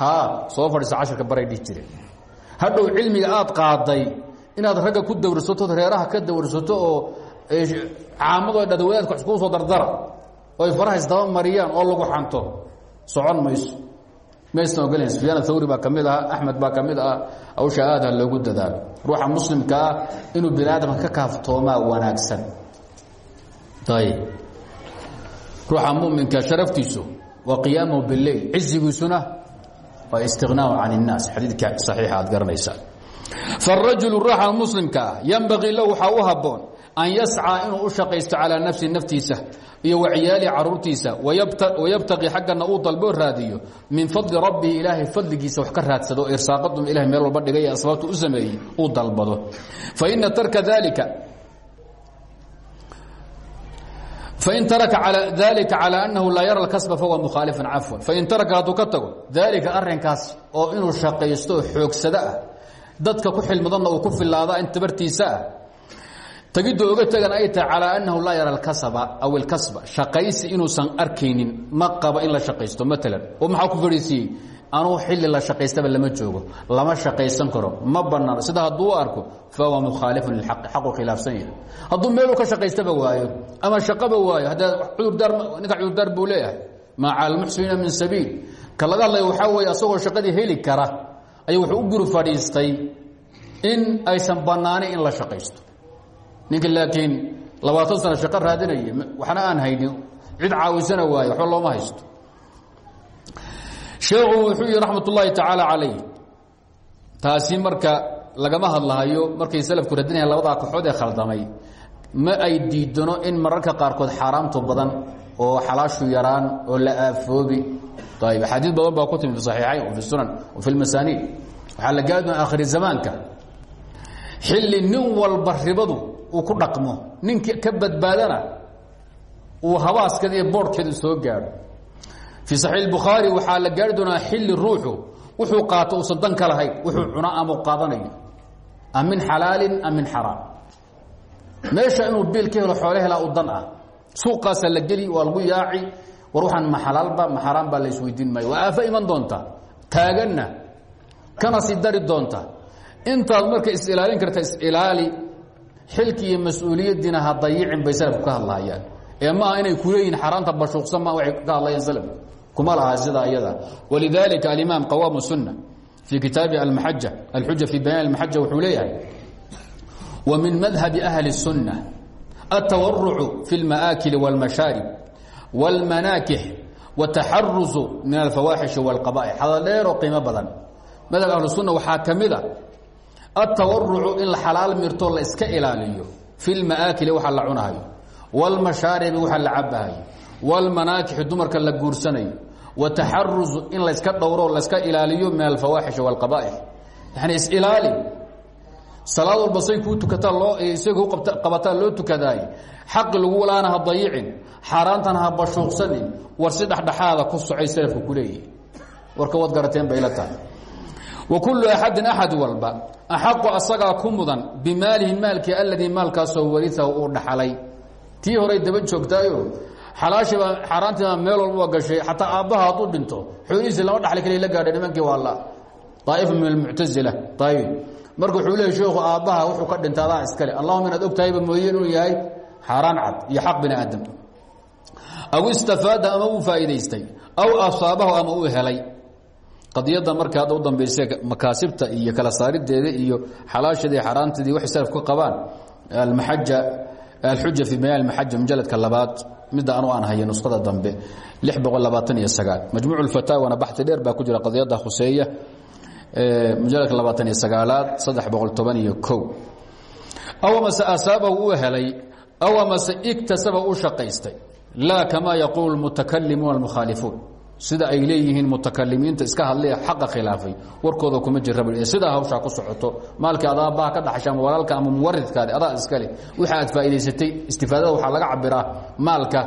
Haa soo fadhiisa cashirka baray dhihi jireen hadhow cilmiga aad qaaday inaad ragga ku dawrsato reeraha ka dawrsato oo caamado dhada wadaadka wax iskuu soo dardara oo ay oo lagu xanto socon mayso maysan ogolayn sufyaan athawri baa ka mid aha axmed baa ka mid ah hawsha aada loogu dadaalo ruuxa muslimka ah inuu bini aadamka ka kaaftoomaa wanaagsan ayb ruuxa muminka sharaftiisu waa qiyaamuhu bileil cizigiisuna waa istiqnaahu can الnaas xadiidka saxiixa aad garanaysaa faالrajulu ruuxa muslimka ah yanbagii lahu waxaa u haboon an yascىa inuu u shaqaysto calىa nafsi naftiisa iyo waciyaalihi caruurtiisa wayabtaqi xaggana uu dalboo raadiyo min fadli rabbihi ilaahay fadligiisa wax ka raadsado irsaaqadu ilahay meel walba dhigay asbaabtu u sameeyey uu dalbado faina tarka dalika fain taraka dalika calى anahu laa yara اkasba fahuwa mukhaalifan cafwan fain taraka hadduu ka tago daalika arinkaas oo inuu shaqaysto oo xoogsado ah dadka ku xilmudanna uu ku filaada in tabartiisa ah tagidda oga tegan ay tahay calىa anahu laa yara اkasba aw اlkasba shaqaysi inuusan arkaynin ma qaba in la shaqaysto maalan oo maxaa ku fadhiisiiyey anuu xilli la shaqaystaba lama joogo lama shaqaysan karo ma banaano sida hadduu arko fahuwa mukhaalifun lilxaqi xaqu khilaafsan yahay hadduu meeluu ka shaqaystaba waayo ama shaqaba waayo hadda cudurdaar ninka cudurdaar buu leeyahay maa cala almuxsiniina min sabiil ka laga hadlaya waxaa weeye asagoo shaqadii heli kara ayuu wuxuu u guri fadhiistay in aysan bannaanayn in la shaqaysto ninka laakiin labaatan sano shaqo raadinaya waxna aan haynin cid caawisana waayo waxba looma haysto. Sheekhu wuxuu yihi raxmat ullaahi tacaala calayh taasi marka lagama hadlahayo markay salafku radinayaan labadaa koxood ee khaldamay ma ay diidano in mararka qaarkood xaaraamtu badan oo xalaashu yaraan oo la aafoobi. Ayb axaadiis badan baa ku timi fi saxiixayn wa fi sunan wa fi lmasaaniid waxaa la gaari doona akhiri zamaanka. Xilli nin walba ribadu uu ku dhaqmo ninkii ka badbaadana uu habaaskeeda iyo boodhkeedu soo gaadho. Fii saxiix bukhaari waxaa la gaari doonaa xilli ruuxu wuxuu qaato uusan dan ka lahayn wuxuu cuna ama qaadanayo. Am min xalaalin am min xaraam. Meesha inuu biil ka helo xoole helaa u dan ah. Suuqaasaa la geli waa lagu yaaci. War waxaan ma xalaalba ma xaraam baa la isweydiin maayo. Waa aafo iman doonta? Taaganna. Kana sii dari doonta? Intaad marka is-ilaalin karta is-ilaali xilki iyo mas-uuliyaddiina ha dayicin bay salafku ka hadlahayaan ee maaha inay kuleeyihin xaaraanta bashuuqsan ma waxay ka hadlayaan salafku kuma laha sidaa iyada walidalika alimaam qawaamu sunna fii kitaabi almaxaja alxuja fii bayaan almaxaja wuxuu leeyahay wa min madhabi ahli الsunna التورع في المآكل والمشارب والمناكح والتحرز من الفواحش والقبائح هذا dheero qiimo badan madhab ahlu sunna waxaa ka mida التawarucu in xalaal mirtoo la iska ilaaliyo في الmaآakili waxa la cunahayo والmashaaribi waxa la cabahayo والmanaakixi dumarka la guursanayo وataxaruzu in layska dhowro layska ilaaliyo min alfawaaxiشh والqaba'ix yani isilaali salaad walba say kuu tukataa loo isaga qabataa loo tukadaay xaqi lagu laana ha dayicin xaaraantana ha bashuuqsanin war si dhexdhexaada ku socay salafka ku leeyihi warka wad garateen bay la tahay kullu axadin axad walba. Axaqu asagaa ku mudan bimaalihi maalkii aladii maalkaasoo wariahu uu dhaxalay. Tii horay daba joogtaayo? Xalaashiibaa xaaraantiibaa meel walba gashay. Xataa aabbaha hadduu dhinto xoolihiisi lama dhaxli kaliya la gaadhay nimankii waa la. Daa'ifa min almuctazila ayib marka wuxuu leeyay sheekhu aabbaha wuxuu ka dhinta adaa iskale. Allahuma inaad og tahayba mooye inuu yahay xaaraan cad iyo xaq bini aadam aw istafaada ama qadiyadda marka hadda u dambayse makaasibta iyo kala saarideeda iyo xalaasheedii xaaraanteedii waxay salaf ka qabaan almaxaja alxuja fi bayaan almaxaja mujaladka labaad midda anu aan haya nuskhada dambe iyo majmuuc lfataawana baxti dheer baa ku jira qadiyadda khuseeya mujaladka labaatan iyo sagaalaad saddex boqol toban iyo kow. Aw amase asaabahu uu helay aw amase igtasaba u shaqaystay laa kamaa yaquulu mutakalimuuna almukhaalifuun sida ay leeyihiin mutakalimiinta iska hadlaya xaqa khilaafay warkooda kuma jira sidaa hawshaa ku socoto maalkii ad aabbaha ka dhaxasha walaalka ama muwaridkaadi adaa iskale wixi aad faa'idaysatay istifaadada waxaa laga cabiraa maalka.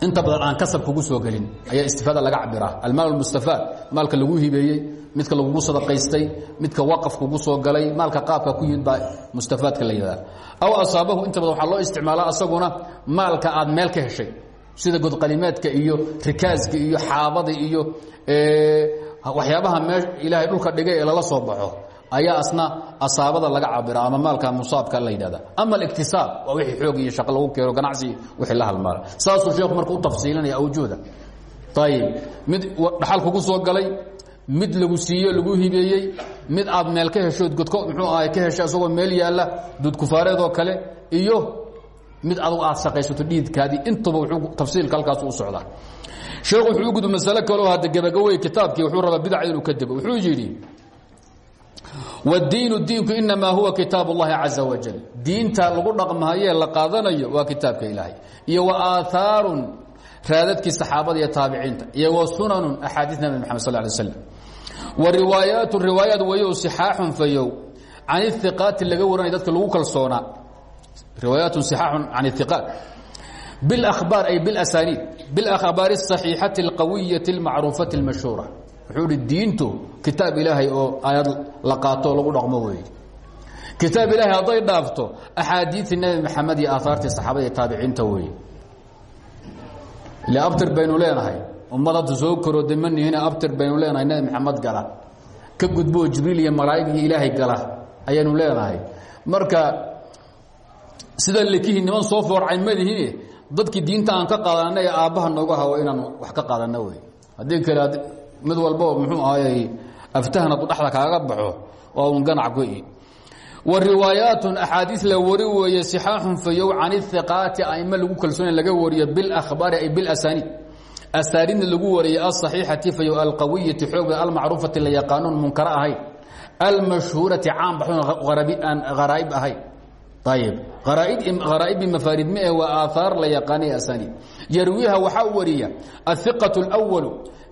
Inta badan aan kasab kugu soo gelin ayaa istifaada laga cabiraa almaal mustafaad maalka lagu hibeeyey midka lagugu sadaqaystay midka waqaf kugu soo galay maalka qaabka ku yimid mustafaadka la yidhahda aw asaabahu inta badan waxaa loo isticmaalaa asaguna maalka aad meel ka heshay sida godqalimeedka iyo rikaaska iyo xaabada iyo waxyaabaha mee ilaahay dhulka dhigay ee lala soo baxo ayaa asna asaabada laga cabira ama maalka musaabka la yidhahda ama aliktisaab waa wixii xoog iyo shaqo lagu keeno ganacsi wixii la halmaala saasuu sheekhu marka u tafsiilinaya awjuuda. Ayib mid dhaxal kugu soo galay mid lagu siiyo lagu hibeeyey mid aad meel ka heshood godko muxuu ahay ka heshay asagoo meel yaalla dudkufaareedoo kale iyo mid adugu aad shaqaysato dhiidkaadii intuba tafsiilka halkaas u socdaa. Sheekhu wuxuu u gudub masale kaloo hadda gebagawey kitaabkii wuxuu rabaa bidca inuu ka dego wuxuu yidhi wadiinu diinku inamaa huwa kitaab اllahi caza wajal diinta lagu dhaqmahayee la qaadanayo waa kitaabka ilaahay. Iyo wa aaaarun raadadkii saxaabada iyo taabiciinta. Iyo wa sunanun axaadiis nabi maxamed sal wa riwaayaatu riwaayaat wayo sixaaxun fayow. Can ihiqaati laga waranaya dadka lagu kalsoonaa riwaayaat صixaaxun can ihiqaat biاlahbaar ay biاlasaniid biاlakhbaari الصaxiixati اlqawiyati اlmacruufati اlmashhuura wuxuu hi diintu kitaab ilaahay oo aayad la qaato lagu dhaqmo weeye kitaab ilaahay hadday dhaafto axaadiiii nebi maxamed iyo aahaartii saxaabada iyo taabiciinta weeye ile abtir baynu leenahay ummad hadda soo korooday ma nihina abtir baynu leenahay nebi maxamed gala ka gudboo jibriil iyo malaa'ig iyo ilaahay gala ayaanu leenahay marka sida lekihii niman soo foorcay madihiine dadkii diinta aan ka qaadanay aabbaha nooga hawo inaan wax ka qaadana wey haddii kale mid walbo muxuu ahayy aftahna du dhexda kaaga baxo waa un ganac go-i wa riwaayaatun axaadiis la wari weeye sixaaxun fayow can ihiqaati aimo lagu kalsoonay laga wariyo bilakhbaari ay bilasaniid asaaniidna lagu wariyey asaxiixati fayow alqawiyati xoogda almacruufati la yaqaanuun munkara ahayn. Almashhuurati caan baxoon aan haraa'ib ahayn ayb haraa'ib mafaarid ma eh waa aahaar la yaqaanay asaniid yarwiiha waxaa wariya ahiqaة اlأwalu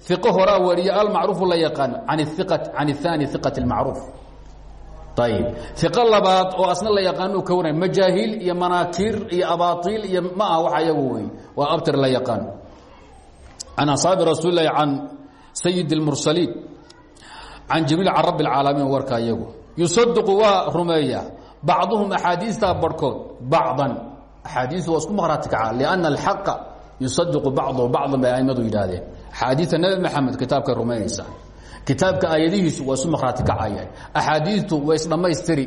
iqo horaa wariya almacruufu la yaqaano can اثaani iqaة اlmacruuf ayb iqo labaad oo asna la yaqaano ka waran majaahiil iyo manaakiir iyo abaaiil iyo ma aha waxa iyagu wey waa abtir la yaqaan can asxaabi rasuul lahi can sayid اlmursaliin can jibriil can rabi اlcaalamiin warka iyagu yusadiqu waa rumeeya bacduhum axaadiistaa barhkood bacdan axaadiisu waa isku maqhraati kaca lianna alxaqa yusadiqu bacduhu bacdan bay aimadu yidhaahdeen axaadiista nebi maxamed kitaabkay rumaynaysaa kitaabka aayadihiisu waa isu maqhraati kacayaan axaadiistu way isdhammaystiri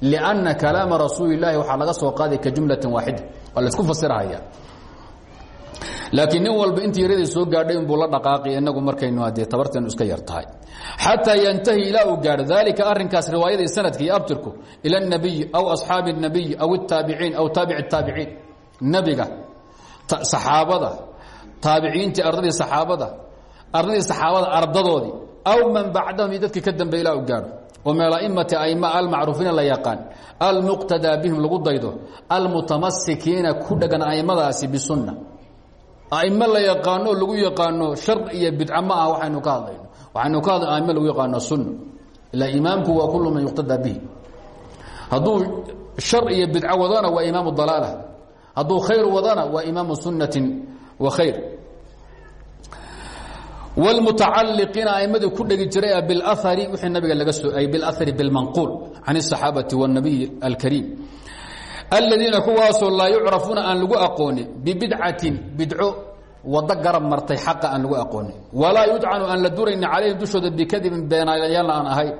lianna kalaama rasuuli llaahi waxaa laga soo qaaday ka jumlatin waaxida waa la isku fasirhaya laakiin nin walba intii yaradii soo gaadhay inbuu la dhaqaaqi inagu markaynu adee tabarteenu iska yar tahay xataa yantahi ilaa uu gaadho daalika arrinkaas riwaayadii sanadka iyo abtirku ila اnabiyi aw asxaabi الnabiyi aw الtaabiciin aw taabici الtaabiciin nebiga saxaabada taabiciintii ardadii saxaabada ardadii saxaabada ardadoodii aw man bacdahum iyo dadkii ka dambeey ilaa uu gaadho oo min aimati aima almacruufiina la yaqaan almuqtadaa bihim lagu daydo almutamasikiina ku dhegan aimadaasi bisunna aimo la yaqaano o lagu yaqaano shar iyo bidca ma ah waxaynu ka hadlayno waxaynu ka hadlayno aimo lagu yaqaano sunna ilaa imaamku waa kullu man yuqtadaa bihi hadduu shar iyo bidco wadana waa imaamu dalaala hadduu khayr wadana waa imaamu sunnatin wa khayr wlmutacaliqiina aimadii ku dhegi jiray biاlahari wixii nabiga laga soo ay biاlahari biاlmanquul can الصaxaabati والnabiy alkariim aladiina kuwaasoo laa yucrafuuna aan lagu aqoonin bibidcatin bidco wado garab martay xaqa aan lagu aqoonin. Walaa yudcanu aan la duraynin calayhim bikadibin beenaayaalna aan ahayn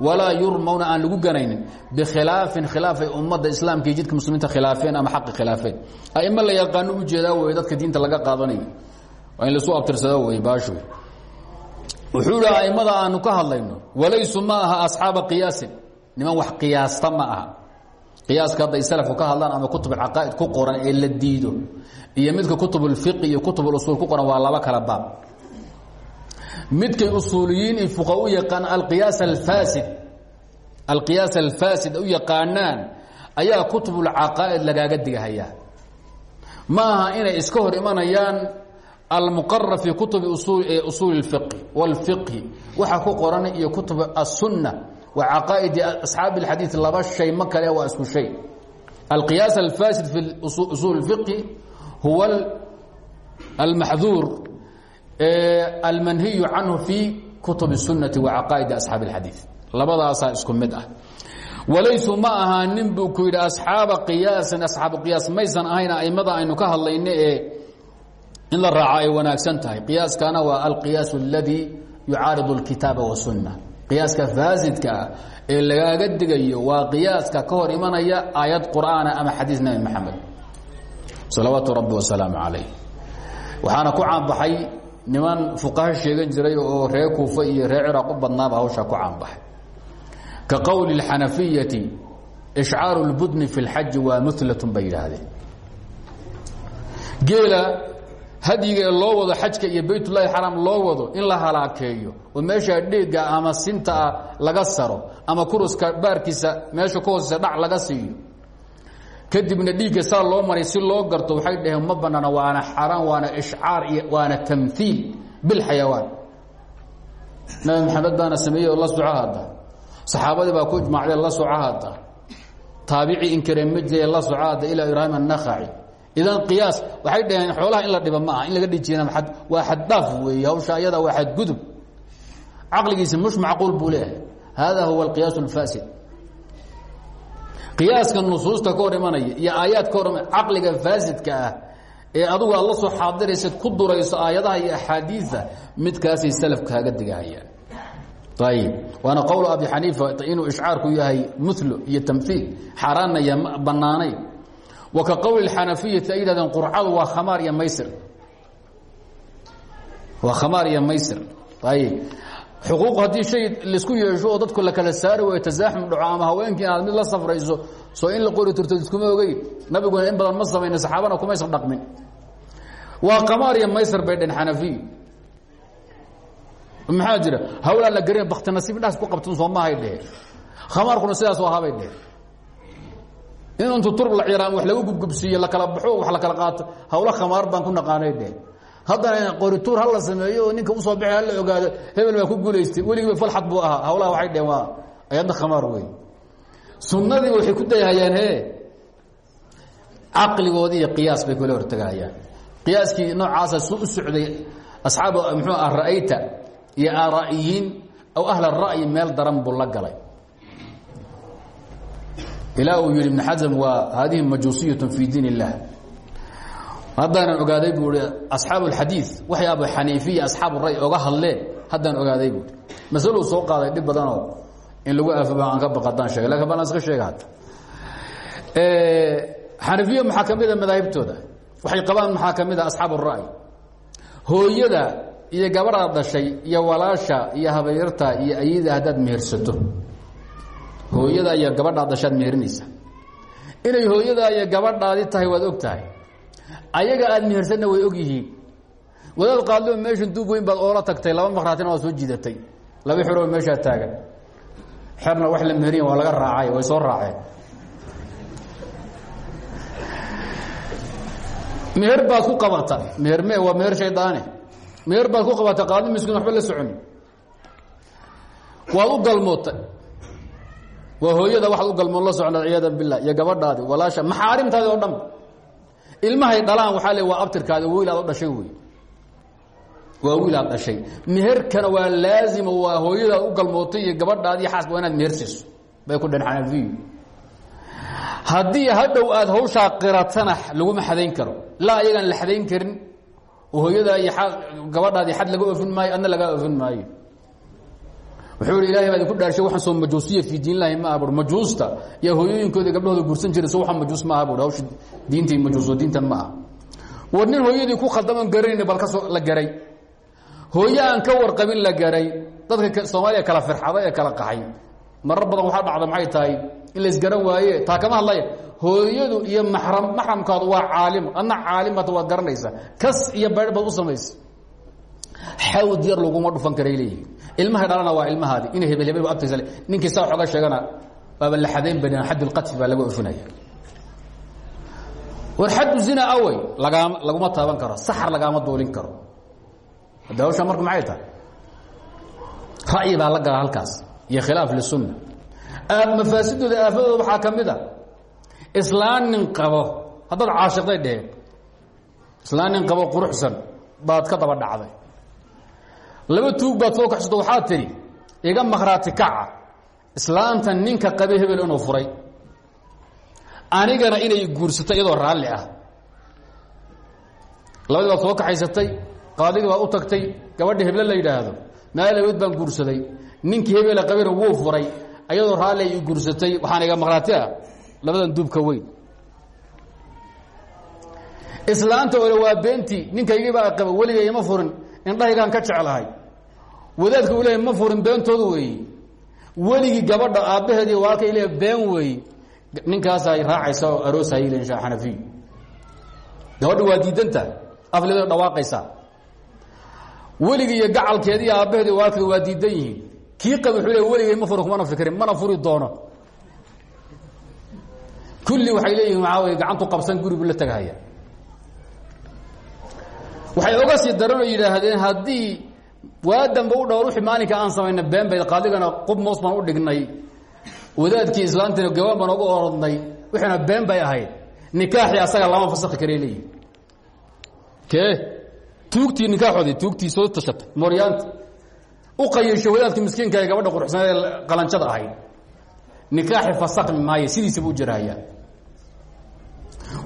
walaa yurmawna aan lagu ganaynin bikhilaafin khilaafay ummadda islaamka iyo jidka muslimiinta khilaafeen ama xaqi khilaafeen. Aimo la yaqaano u jeedaa wey dadka diinta laga qaadanaya waa in lasu abtirsada wey baashu wuxuu hi aanu ka hadlayno walaysu ma aha qiyaasin. Niman wax qiyaasta ma qiyaaska hadday salafku ka hadlaan ama kutub alcaqaa'id ku qoran ee la diido iyo midka kutub ulfiqi iyo kutub usuul ku qoran waa laba kala baab midkay usuuliyiin i fuqa u yaqaan alqiyaas alfaasid alqiyaas alfaasid u yaqaanaan ayaa kutubulcaqaa'id lagaaga digahayaa ma aha inay iska hor imanayaan almuqarar fi kutubi usuuli اfiqhi wاlfiqhi waxa ku qoran iyo kutub aلsunna wa caqaa'idi asxaabi اlxadiid laba shay ma kale waa isku shay alqiyaas alfasid fi usuul اfiqhi huwa almaxduur almanhiyu canhu fi kutub الsunati wa caqaa'idi asxaabi اlxadiid labadaasaa isku mid ah walaysu ma ahaa nin buu ku yidhi asxaaba qiyaasin asxaabu qiyaas maysan ahayn aimada aynu ka hadlayno ee in la raaco ay wanaagsan tahay qiyaaskana waa alqiyaas اladii yucaariض اlkitaaba wasunna qiyaaska faasidka ah ee lagaaga digayo waa qiyaaska ka hor imanaya aayad qur'aana ama xadiis nebi maxamed salawaatu rabbi wasalaamu calayh waxaana ku caanbaxay niman fuqaha sheegan jiray oo reer kuufa iyo reer ciraaq u badnaaba hawshaa ku caanbaxay ka qowli اlxanafiyati ishcaaru اlbudni fi اlxaji waa mulatun bay yidhaahdeen geela hadyiga ee loo wado xajka iyo baytullahi xaraam loo wado in la halaakeeyo oo meeshaa dheega ama sintaa laga saro ama kuruska baarkiisa meesha ka dhac laga siiyo. Kadibna dhiigga saa loo maray si loo garto waxay dhaheen ma banaana waana xaraan waana ishcaar iyo waana tamhiil bilxayawaan nabi maxamed baana sameeyey la soco hadda. Baa ku ijmaacdee la soco hadda. Taabici inkare ma jire la soco hadda ilaa ibraahim annakhaci idan qiyaas waxay dhaheen xoolaha in la dhiba ma aha in laga dhijina waa xaddhaaf weeye hawsha ayada waa xadgudub caqligiisa mush macquul buu leeyahay. Hada huwa alqiyaas اlfaasid qiyaaska nusuusta ka hor imanaya iyo aayaad ka hor caqliga faasidka ah ee adugu aad la soo xaadiraysid ku durayso aayadaha iyo axaadiida midkaasay salaf kaaga digahayaan. Ayib waana qowl abi xaniifa inuu ishcaarku yahay mulu iyo tamhiil xaaraanna iyo banaanayn wa ka qowli xanafiyati ay yidhahdeen qurcadu waa khamaar iyo maysir. Waa khamaar iyo maysir. Ayib. Xuquuq haddii shay la isku yeesho oo dadku la kala saari waayo tasaaxum dhaco ama haweenkii inaad mid la safrayso soo in la qori turto iskuma ogeyn. Nabiguna in badan ma samayna saxaabana kumaysan dhaqmin. Waa khamaar iyo maysir bay dheen xanafiy maxaa jira? Hawlaan la garin bakti nasiib indhaas ku qabtan soo maahay dhehe khamaarkuna sidaas ahaabay dhehe in intu turb la ciyaara wax lagu gubgubsiiye la kala baxo wax la kala qaato. Hawlo khamaar baan ku naqaanay dhehe haddana qorituur ha la sameeyo oo ninka u soo baxay hala ogaado hebel baa ku guulaystay weligiiba falxad buu ahaa. Hawlaha waxay dheheen waa ayadna khamaar wey sunnadii waxay ku dayhayaan he caqligoodii iyo qiyaas bay kula hortegahayaan qiyaaskii noocaasa su u socday asxaab muxuu ah ra'ayta iyo aaraa'iyiin aw ahl ra'yi meel daran buu la galay ilaa uu yihi ibn xasm waa haadihi majuusiyat fi diin illah haddaanan ogaaday buu i asxaab اxadii waxay abu xaniifiya asxaab ray oga hadleen haddaan ogaaday buui masaluu soo qaaday dhib badanoo in lagu aafaba aan ka baqadaan sheega lakin baan iska sheega hadda xanifiya maxaa ka mida madaahibtooda waxay qabaan maxaa ka mida asxaab الra'y hooyada iyo gabadhaad dhashay iyo walaasha iyo habayrta iyo ayada haddaad mehersato hooyada iyo gabadhaad dhashaad meherinaysa inay hooyadaa iyo gabadhaadi tahay waad og tahay. Ayaga aad mehersanna way og yihiin. Wadaad qaadloo meeshan duub weyn baad oola tagtay laba makraatina waa soo jiidatay. Laba xeroo meeshaa taagan. Xerna wax la meheriya waa laga raacay way soo raaceen. Meher baad ku qabata meher me waa meher shaydaane. Meher baad ku qabata qaadli miskiin waxba la soconi. Waad u galmootay waa hooyada waxaad u galmood la socnaad ciyaadan bilah iyo gabadhaadi walaasha maxaarimtaadi oo dhan. Ilmahay dhalaan waxaa le waa abtirkaadi wiil aad dhashay wey waa wiil aad dhashay. Meherkana waa laazimo waa hooyadaad u galmootay iyo gabadhaadi xaaska waa inaad meher siiso. Bay ku dheen xanafiyu haddii hadhow aad hawshaa qiratana laguma xadayn karo. Laa ayagaan la xadayn karin. Oo hooyadaa iyo gabadhaadii xad laga oofin maayo adna lagaa oofin maayo wuxuu ihi baa idinku dhaarshay waxaan soo majuusiya fii diin lahi ma aha bur majuusta. Yaa hooyooyinkooda jiray so waxaa majuus ma aha bur hawsha diinta majuuso diintan ma aha. War nin hooyadii ku khaldaman garanayna bal ka soo la garay. Hooye aan ka warqabin la garay. Dadka soomaaliya kala firxaday kala qaxay. Marar badan waxaa dhacda maxay tahay? In laysgaran waaye. Taa kama hadlaya hooyadu iyo maxram maxramkaadu waa caalim. Adna caalim hata waad kas iyo baydh baad u samaysa xawd yar laguma dhufan karay leeyihi ilmaha dhalana waa ilmahaadi. Ina hebel hebel agtaysa ninkii saa xooga sheegana waaba la xadayn badan xad lqatfi baa laga ofinaya war xaddu zina awey lagaama laguma taaban karo. Saxar lagaama duulin karo. Hadda hawsha marka maxay tahay? Ra'yi baa la gala halkaas. Iyo khilaaf lisunna mafaasidooda aafadooda waxaa ka mid a. Islaan nin qabo haddaad caashiqday dheheen. Islaan nin qabo quruxsan baad ka daba dhacday laba tuug baad soo kaxsato waxaad tidhi iga makhraati kaca islaanta ninka qabe hebel inuu furay. Anigana inay guursato iyadoo raalli ah. Labadii baad soo kaxaysatay qaadigii baad u tagtay gabadha heble la yidhaahdo maalawed baan guursaday ninkii hebela qabena wuu furay ayadoo raalli ay guursatay waxaan iga makhraati ah. Labadan duubka weyn. Islaanta ole waa beentii ninkaygibaa qaba weligay ima furin indhahaygaan ka jeclahay. Wadaadka u leeya ma furin beentoodu weeye weligii gabadha aabbaheedi waalkay leeya been weeye ninkaasay raacaysa oo arooshay len xanafiy gabadha waa diidanta afleedo dhawaaqaysaa weligii iyo gacalkeedi iyo aabbaheedi waalkeed waa diidan yihiin. Kii qaba wuxuu le weligay ma furin kumana fikrin mana furi doono. Kulli waxay leeyihiin waxaa wey gacantu qabsan gurigu la tegahaya waxay oga sii daranoo yidhaahdeen haddii waa dambe u dhowr wixii maalinka aan samayna been bay qaadigana qub moos baan u dhignay. Wadaadkii islaantiina gabaan baan uga orodnay. Wixiina been bay ahayd. Nikaaxii asaga lama fasakhi kare leeyihi kee? Tuugtii nikaaxoodii soo tashatay mooryaanta u qayasho wadaadkii miskiinka ee gabadha quruxsaneed ee qalanjada ahayd. Nikaaxi fasakmi maayo sidiisa buu jirahaya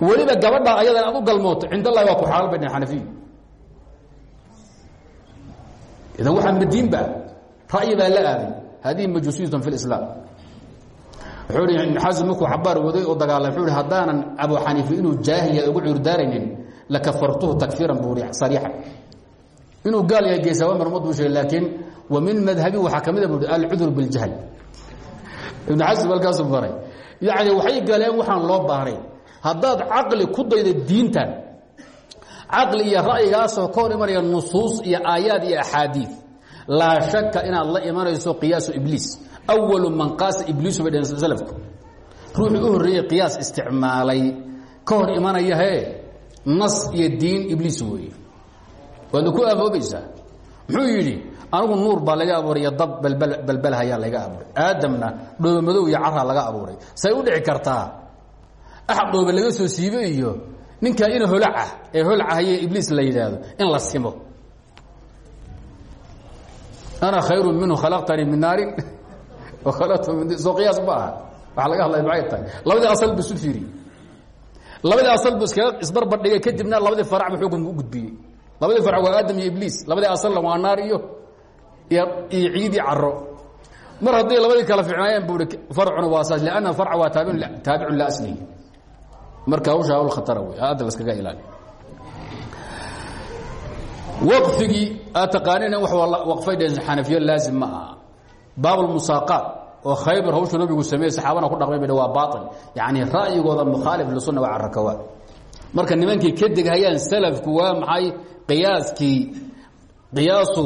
weliba gabadha ayadan aad u galmooto cind waa ku xalaal bay idan waxaa madiinba ra'yi baa la aaday hadihi majusiyatan fi اlislaam wuxuu hi ibn xasim markuu xabaar waday oo dagaalay wuxuu hi haddaanan abu xaniifa inuu jaahiliya ugu cudurdaaraynin lakafartuhu takfiiran buuri sariixan inuu gaal yahay geesaaba marmad buu sheegay laakiin wa min madhabi waxaa ka mida buui alcudur biljahl ibn xasim halkaasuu baray yacni waxay galeen waxaan loo baahnayn haddaad caqli ku dayda diintan caqli iyo ra'yigaasoo ka hor imanaya nusuus iyo aayaad iyo axaadiid. Laa shaka inaad la imanayso qiyaasu ibliis. Awalu man qaasa ibliisu bay dhaheen salafku. Ruuxii u horreeyey qiyaas isticmaalay. Ka hor imanayahee nas iyo diin ibliis weeye. Waadna ku aafoobaysaa muxuu yidhi anigu nuur baa laga abuuray iyo dab balbalhayaa laga abuuray. Aadamna dhoobe madow iyo caraa laga abuuray. Say u dhici kartaa? Ax dhoobe laga soo siibe iyo ninkaa in holacah ee holcahaye ibliis la yidhaahdo in la simo. Ana khayru minhu khalaqtanii min naarin soo qiyaas ma aha. Waxa laga hadlaya maxay tahay? Labadii asal bu isu fiiri labadii asal bu iskaga isbarbardhigay kadibna labadii farac bu xukunka u gudbiyey. Labadii farac waa aadam iyo ibliis labadii asalna waa naar iyo iyo iyo ciidi caro mar hadday labadii kala ficnaayeen buu i farcuna waa saas lanna farca waa taabi taabicun la aslihi marka hawsha hawl khatara wey aadda laskaga ilaali. Waqfigii aad taqaanina wax waqfay dheen xanafiyo laazim ma aha. Baabulmusaaqaat oo khaybar hawshu nabigu sameeyey saxaabana ku dhaqmay bay waa baail yacni ra'yigooda mukhaalif lisunna waa carakawaad marka nimankii ka deghayaan salafku waa maxay? Qiyaaskii qiyaasu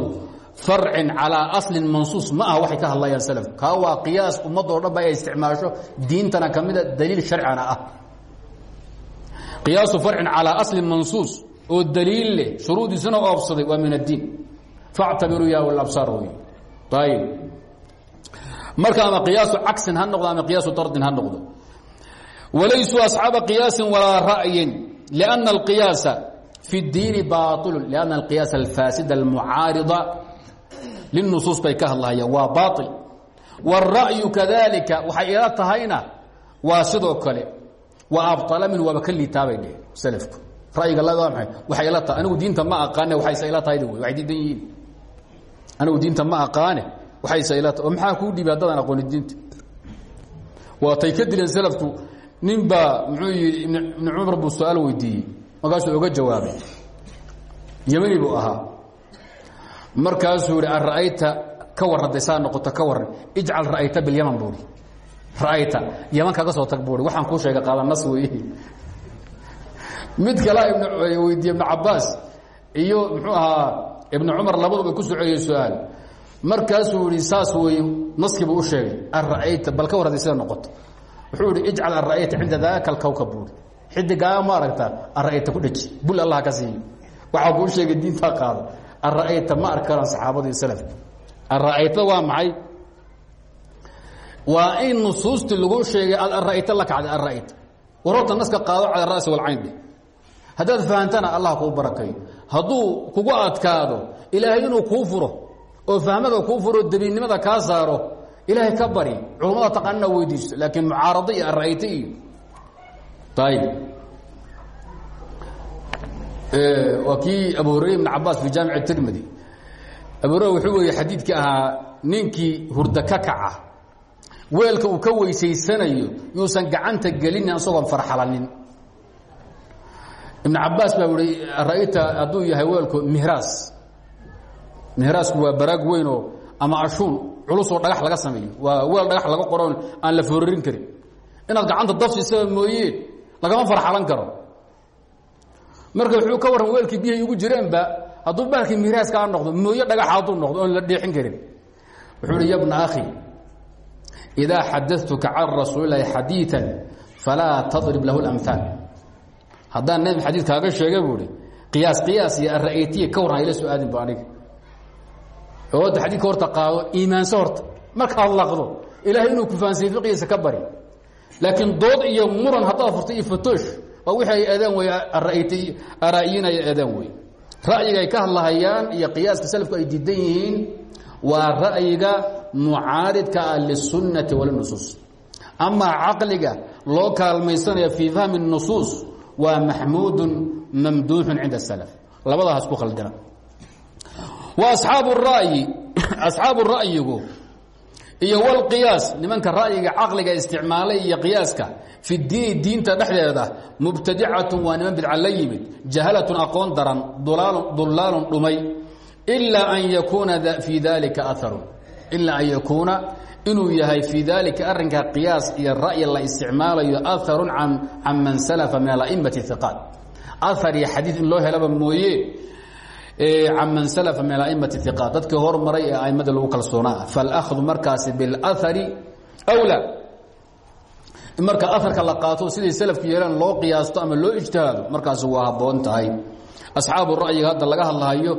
farcin calaa aslin mansuus ma aha waxay ka hadlayaan salafku. Kaa waa qiyaas ummadoo dhan ba ay isticmaasho diintana ka mida daliil sharcina ah qiyaasu farcin calaa aslin mansuus oo daliil leh shuruudiisuna oobsaday waa min addiin. Factabiruu ya labsaar wey ayib marka ama qiyaasu cagsin ha noqdo ama qiyaasu dardin ha noqdo. Walaysuu asxaaba qiyaasin walaa ra'yin lianna alqiyaasa fi اdiini baailu lianna alqiyaas alfaasida almucaarida linusuus bay ka hadlahayaan waa baail wاlra'yu kadalika waxay ila tahayna waa sidoo kale wa abطala min waaba ka liitaabay dheh salafku ra'yiga la waa maay waxay ila tahay anigu diinta ma aqaane waxayse ila tahayda wey waxay diidan yihiin. Anigu diinta ma aqaane waxayse ila tahay oo maxaa kuu dhiibi haddadaan aqooni diinta? Waatay ka dileen salafku nin baa muxuu yidhi ibn cumar buu su'aal weydiiyey markaasuu oga jawaabay. Yemani buu ahaa. Markaasuu yihi ara'ayta ka war hadday saa noqoto ka waran ijcal ra'ayta bilyaman buui ra'ayta yaman kaga soo tag buui waxaan kuu sheegay qaada nas weeye mid kala weydiiye ibnu cabaas iyo muxuu ahaa ibnu cumar labaduba ku soceeyey su'aal. Markaasuu yihi saas wey naskiibuu u sheegay ara'ayta bal ka war hadday sida noqoto. Wuxuu yihi ijcal ara'ayta cinda daaka alkawkab buui xidigaa ma aragtaa ara'ayta ku dheji bul allah ka siiyo. Waxaa kuu sheegay diintaa qaado. Ara'ayta ma arki karaan saxaabadu iyo salafku ara'ayta waa maxay waa in nusuustii lagu sheegay aad ara'ayta la kacday ara'ayta war horta naska qaado cala ra'si walcayn dheh haddaad fahantana allah kuu barakayo hadduu kugu adkaado ilaahay inuu kuu furo oo fahmada kuu furo dabiinnimada kaa saaro ilaahay ka bari culummada taqaanina weydiiso laakiin mucaarado iyo ara'ayta iyo. Ayib waa kii abu hurayre ibn cabaas fi jaamic tirmidi abu hurayre wuxuu weeye xadiidkii ahaa ninkii hurdo ka kaca weelka uu ka weysaysanayo yuusan gacanta gelinin isagoon farxalanin. Ibn cabaas baa uhi ra'ayta hadduu yahay weelku mihraas. Mihraasku waa baraag weynoo ama ashuun culusoo dhagax laga sameeyo. Waa weel dhagax laga qoron aan la foorarin karin. Inaad gacanta dafsisaba mooye lagama farxalan karo. Marka wuxuu ka warran weelkii biyahay ugu jireenba hadduu bahalkii miiraaskaa noqdo mooye dhagaxa hadduu noqdo oon la dheexin karin. Wuxuu hi ya bna akhi idaa xadatuka can rasuulilahi xadiiثa falaa tadrib lahu اlamhaal haddaan nebi xadiid kaaga sheega buu hi qiyaas qiyaas iyo ara'aytiya ka warran hayla soo aadin ba aniga ooda xadiidka horta qaado iimaanso horta markaad laqdo ilaahay inuu kufahansay fiqigiisa ka bari laakiin dood iyo muran haddaad furto iyo fatoosh waa wixii ay eedeen wey araa'iyiin ay eedeen wey ra'yiga ay ka hadlahayaan iyo qiyaaska salafku ay diidan yihiin waa ra'yiga mucaaridka ah lisunnati walinusuus amaa caqliga loo kaalmaysanaya fii fahmi nusuus waa maxmuudun mamduuxun cinda salaf. Labadahaas ku khaldina asxaabu ra'yigu iyo wlqiyaas nimanka ra'yiga caqliga isticmaalay iyo qiyaaska fi diini diinta dhexdeeda mubtadicatun waa niman bidca la yimid jahalatun aqoon daran dulaalun dhumay ilaa an yakuuna fii dalika aarun ilaa an yakuuna inuu yahay fii dalika arrinka qiyaas iyo ra'yi la isticmaalayo aharun can man salafa min alaimati iqaat ahar iyo xadiid in loo helaba mooye can man salafa min aimati iqaat dadkii hormaray ee aimada lagu kalsoonaa falahdu markaasi bilahari wlaa in marka aharka la qaato siday salafku yeelaan loo qiyaasto ama loo ijtihaado markaasi waa haboon tahay. Ra'yiga hadda laga hadlahayo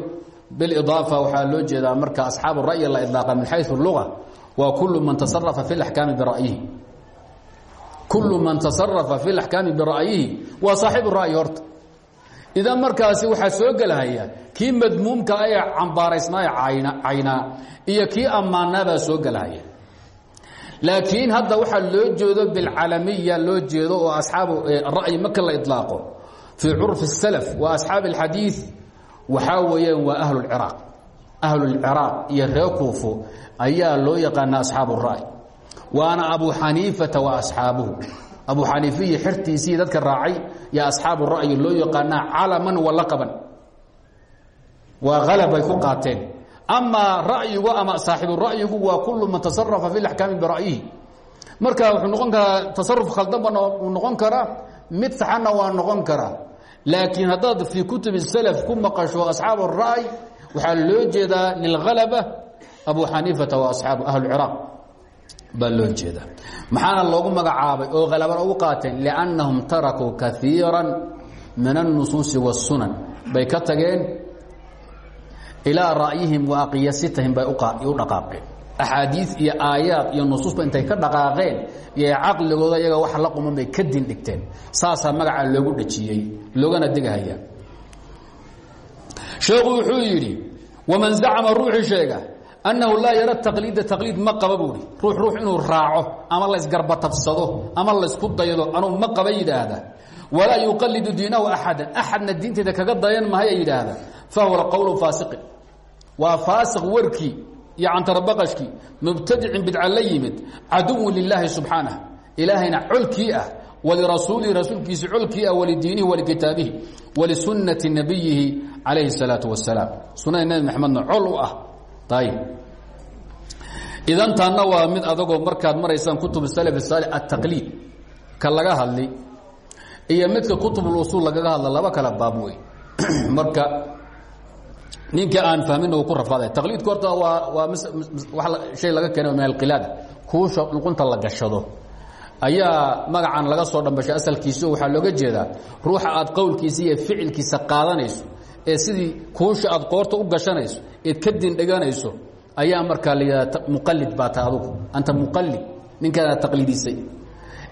bilidaafa waxaa loo jeedaa marka asxaabu ra'yi la idlaaqa min xayu luga waa kulu man tasarafa fi akaami bira'yihi kulu man tasarafa fi اlaxkaami bira'yihi waa saaxibu ra'yi horta idan markaasi waxaa soo gelahaya kii madmuumka ee cambaaraysnaaye caynaa iyo kii ammaanaabaa soo gelahaya laakiin hadda waxaa loo jeedo bilcalamiya loo jeedo oo asxaabu ra'yi marka la ilaaqo fii curfi الsalaf wa asxaabi اlxadiiث waxaa weeyaan waa ahlulciraaq ahlulciraaq iyo reer kuufo ayaa loo yaqaana asxaabu ra'y waana abu xaniifata wa asxaabuhu. Abu xaniife iyo xertiisii dadka raacay yo asxaabu ra'yi loo yaqaanaa calaman walaqaban waa halab ku qaateen. Amaa ra'yigu ama saaxibu ra'yigu waa kullu man tasarafa fi axkaami bira'yihi marka wuxuu noqon karaa tasaruf khaldanbana uu noqon karaa mid saxanna waa noqon karaa laakiin haddaad fii kutubi salaf ku maqasho asxaabu ra'y waxaa loo jeedaa lilhalaba abu xaniifata wa asxaabu ahluciraaq baa loo jeedaa. Maxaana loogu magacaabay oo halaban ugu qaateen liannahum tarakuu kaiira min alnusuusi wاsunan bay ka tageen ilaa ra'yihim wa aqiyasitahim bay u dhaqaaqeen axaadii iyo aayaad iyo nusuusba intay ka dhaqaaqeen iyo caqligooda iyaga wax la quman bay ka din dhigteen. Saasaa magacaa loogu dhajiyey loogana degahaya sheekhu wuxuu yidhi waman zacama ruuxii sheega annahu laa yara taqliida taqliid ma qaba buuhi ruux inuu raaco ama laysgarbatabsado ama laysku daydo anuu ma qaba yidhaahda. Walaa yuqalidu diinahu axada axadna diinteeda kaga dayan mahaya yidhaahda. Fahuwa qowlu faasiqin waa faasiq warkii iyo cantarabaqashkii mubtadicin bidca la yimid caduwun lilaahi subxaanah ilaahayna colkii ah walirasuulihi rasuulkiisi colkii ah walidiinihi walikitaabihi wlisunnati nabiyihi calayhi الsalaaةu wasalaam sunada nebi maxamedna col u ah ayb idan taanna waa mid adagoo markaad maraysaan kutub salaf saalix ataqliid ka laga hadli iyo midka kutub usuul lagaga hadla laba kala baab wey marka ninka aan fahmin uu ku rafaaday. Taqliidku horta waa waa wa shay laga keenay min alqilaada kuusha luqunta la gashado. Ayaa magacan laga soo dhambashay asalkiisio waxaa looga jeedaa ruuxa aad qowlkiisa iyo ficilkiisa qaadanayso ee sidii kuusha aad qoorta u gashanayso eed ka dindhiganayso ayaa markaa la yidhahda muqalid baa ta adugu. Anta muqalid ninkaada taqliidisay.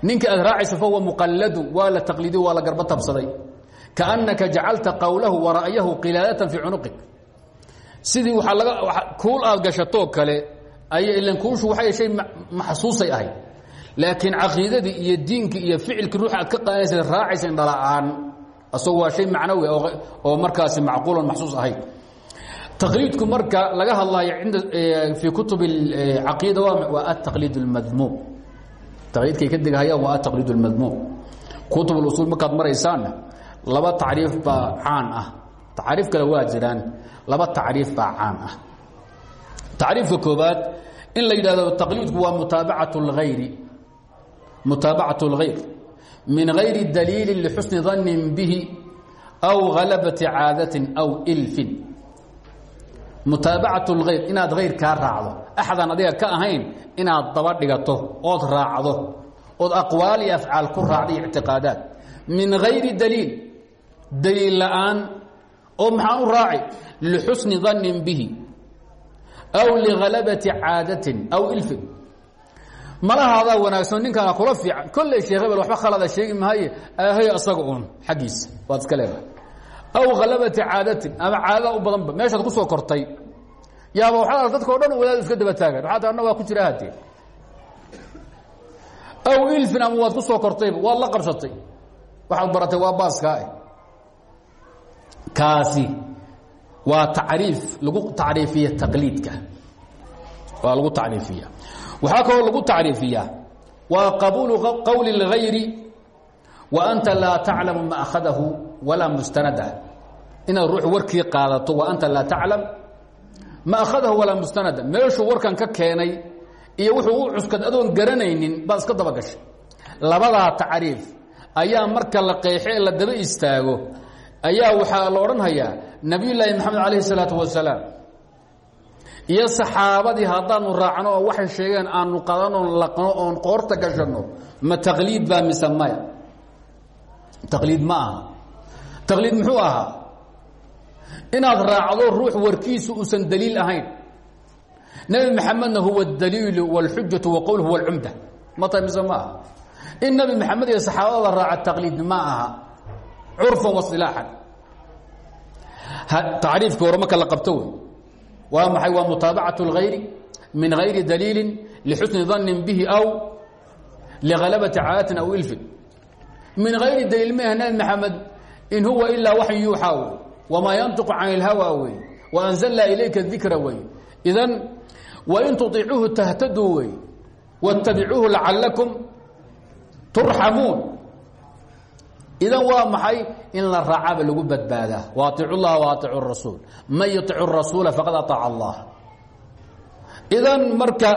Ninka aad raacayso fahuwa muqalladu. Waa la taqliidiy waa la garba tabsaday. Kaannaka jacalta qowlahu wa ra'yahu qilaadatan fii cunuqik sidii kuul aad gashatoo kale ay ilan kuushu waxay shay maxsuusay ahayd. Laakiin caqiidadii iyo diinkii iyo ficilkii ruux aad ka qaadaysa raacaysa indhala-aan asagu waa shay macnawi oo markaasi macquulon maxsuus ahayd. Taqliidku marka laga hadlayo inda fii kutub caqiida waa ataqliid اlmadmuum taqliidkay ka degahayaan waa ataqliid اlmadmuum kutub usuul markaad maraysaanna laba tacriif baa caan ah. Tacriif kale waa jiraan laba tacriif baa caan ah tacriifka koobaad in la yidhahdo taqliidku waa mutaabacaة اlgayri mutaabacaة اlgayr min gayri daliili lxusni dannin bihi aw galabati caadatin aw ilfin mutaabacaة اlgayr inaad hayr kaa raacdo axadaan adiga ka ahayn inaad daba dhigato ood raacdo ood aqwaal iyo afcaal ku raacda iyo ictiqaadaad min gayri daliil daliil la'aan oo maxaan u raaci? Lixusni dannin bihi. Aw ligalabati caadatin aw ilfin malahaadaa wanaagsan ninkaana kula fiican. Kolley sheekh hebel waxba khalada sheegi maaye ahay asaga uun xaggiisa waad iska leedahay. Aw halabati caadatin ama caadada u badanba meeshaad ku soo kortay. Yaaba waxaa dadka o dhan wadaad iska daba taagan. Waxaa anna waa ku jira hadee aw ilfin ama waad ku soo kortayba waad la qabsatay waxaad baratay waa baaskaa kaasi waa tacriif lagu tacriifiya taqliidka. Waa lagu tacriifiya waxaa kaloo lagu tacriifiyaa waa qabuulu qowli اlgayri wa anta laa taclamu ma akhadahu walaa mustanada. Inaad ruux warkii qaadato wa anta laa taclam ma akhadahu walaa mustanada. Meeshuu warkan ka keenay iyo wuxuu u cuskad adoon garanaynin baad iska daba gashay labadaa tacriif ayaa marka la qeexe la daba istaago ayaa waxaa la odhan hayaa nabiyullaahi maxamed calayhi salaatu wasalaam iyo saxaabadii haddaanu raacno oo waxay sheegeen aanu qadanoon laqno oon qoorta gashanno ma taqliid baa mise maya taqliid ma aha. Taqliid muxuu ahaa? Inaad raacdo ruux warkiisu uusan daliil ahayn. Nebi maxamedna huwa daliilu wاlxujatu wa qowlu huwa اlcumda ma tahay mise in nebi maxamed iyo saxaabada raaca taqliid ma aha curfan wasilaaxan tacriifkii hore marka la qabto wey waa maxay waa mutaabacaة اlgayri min gayri daliili lixusni dannin bihi aw lihalabati caadatin aw ilfin min gayri daliil maaha nebi maxamed in huwa ilaa waxy yuuxaa wey wamaa yantiqu can اlhawa wey waanzalnaa ilayka dikra wey idan wain tuiicuuhu tahtaduu wey wاtabicuuhu lacalakum turxamuun idan waa maxay? In la raacaba lagu badbaadaa. Waaiicu llaha waaiicu rasuul. Man yuic rasuula faqad aaaca allah. Idan marka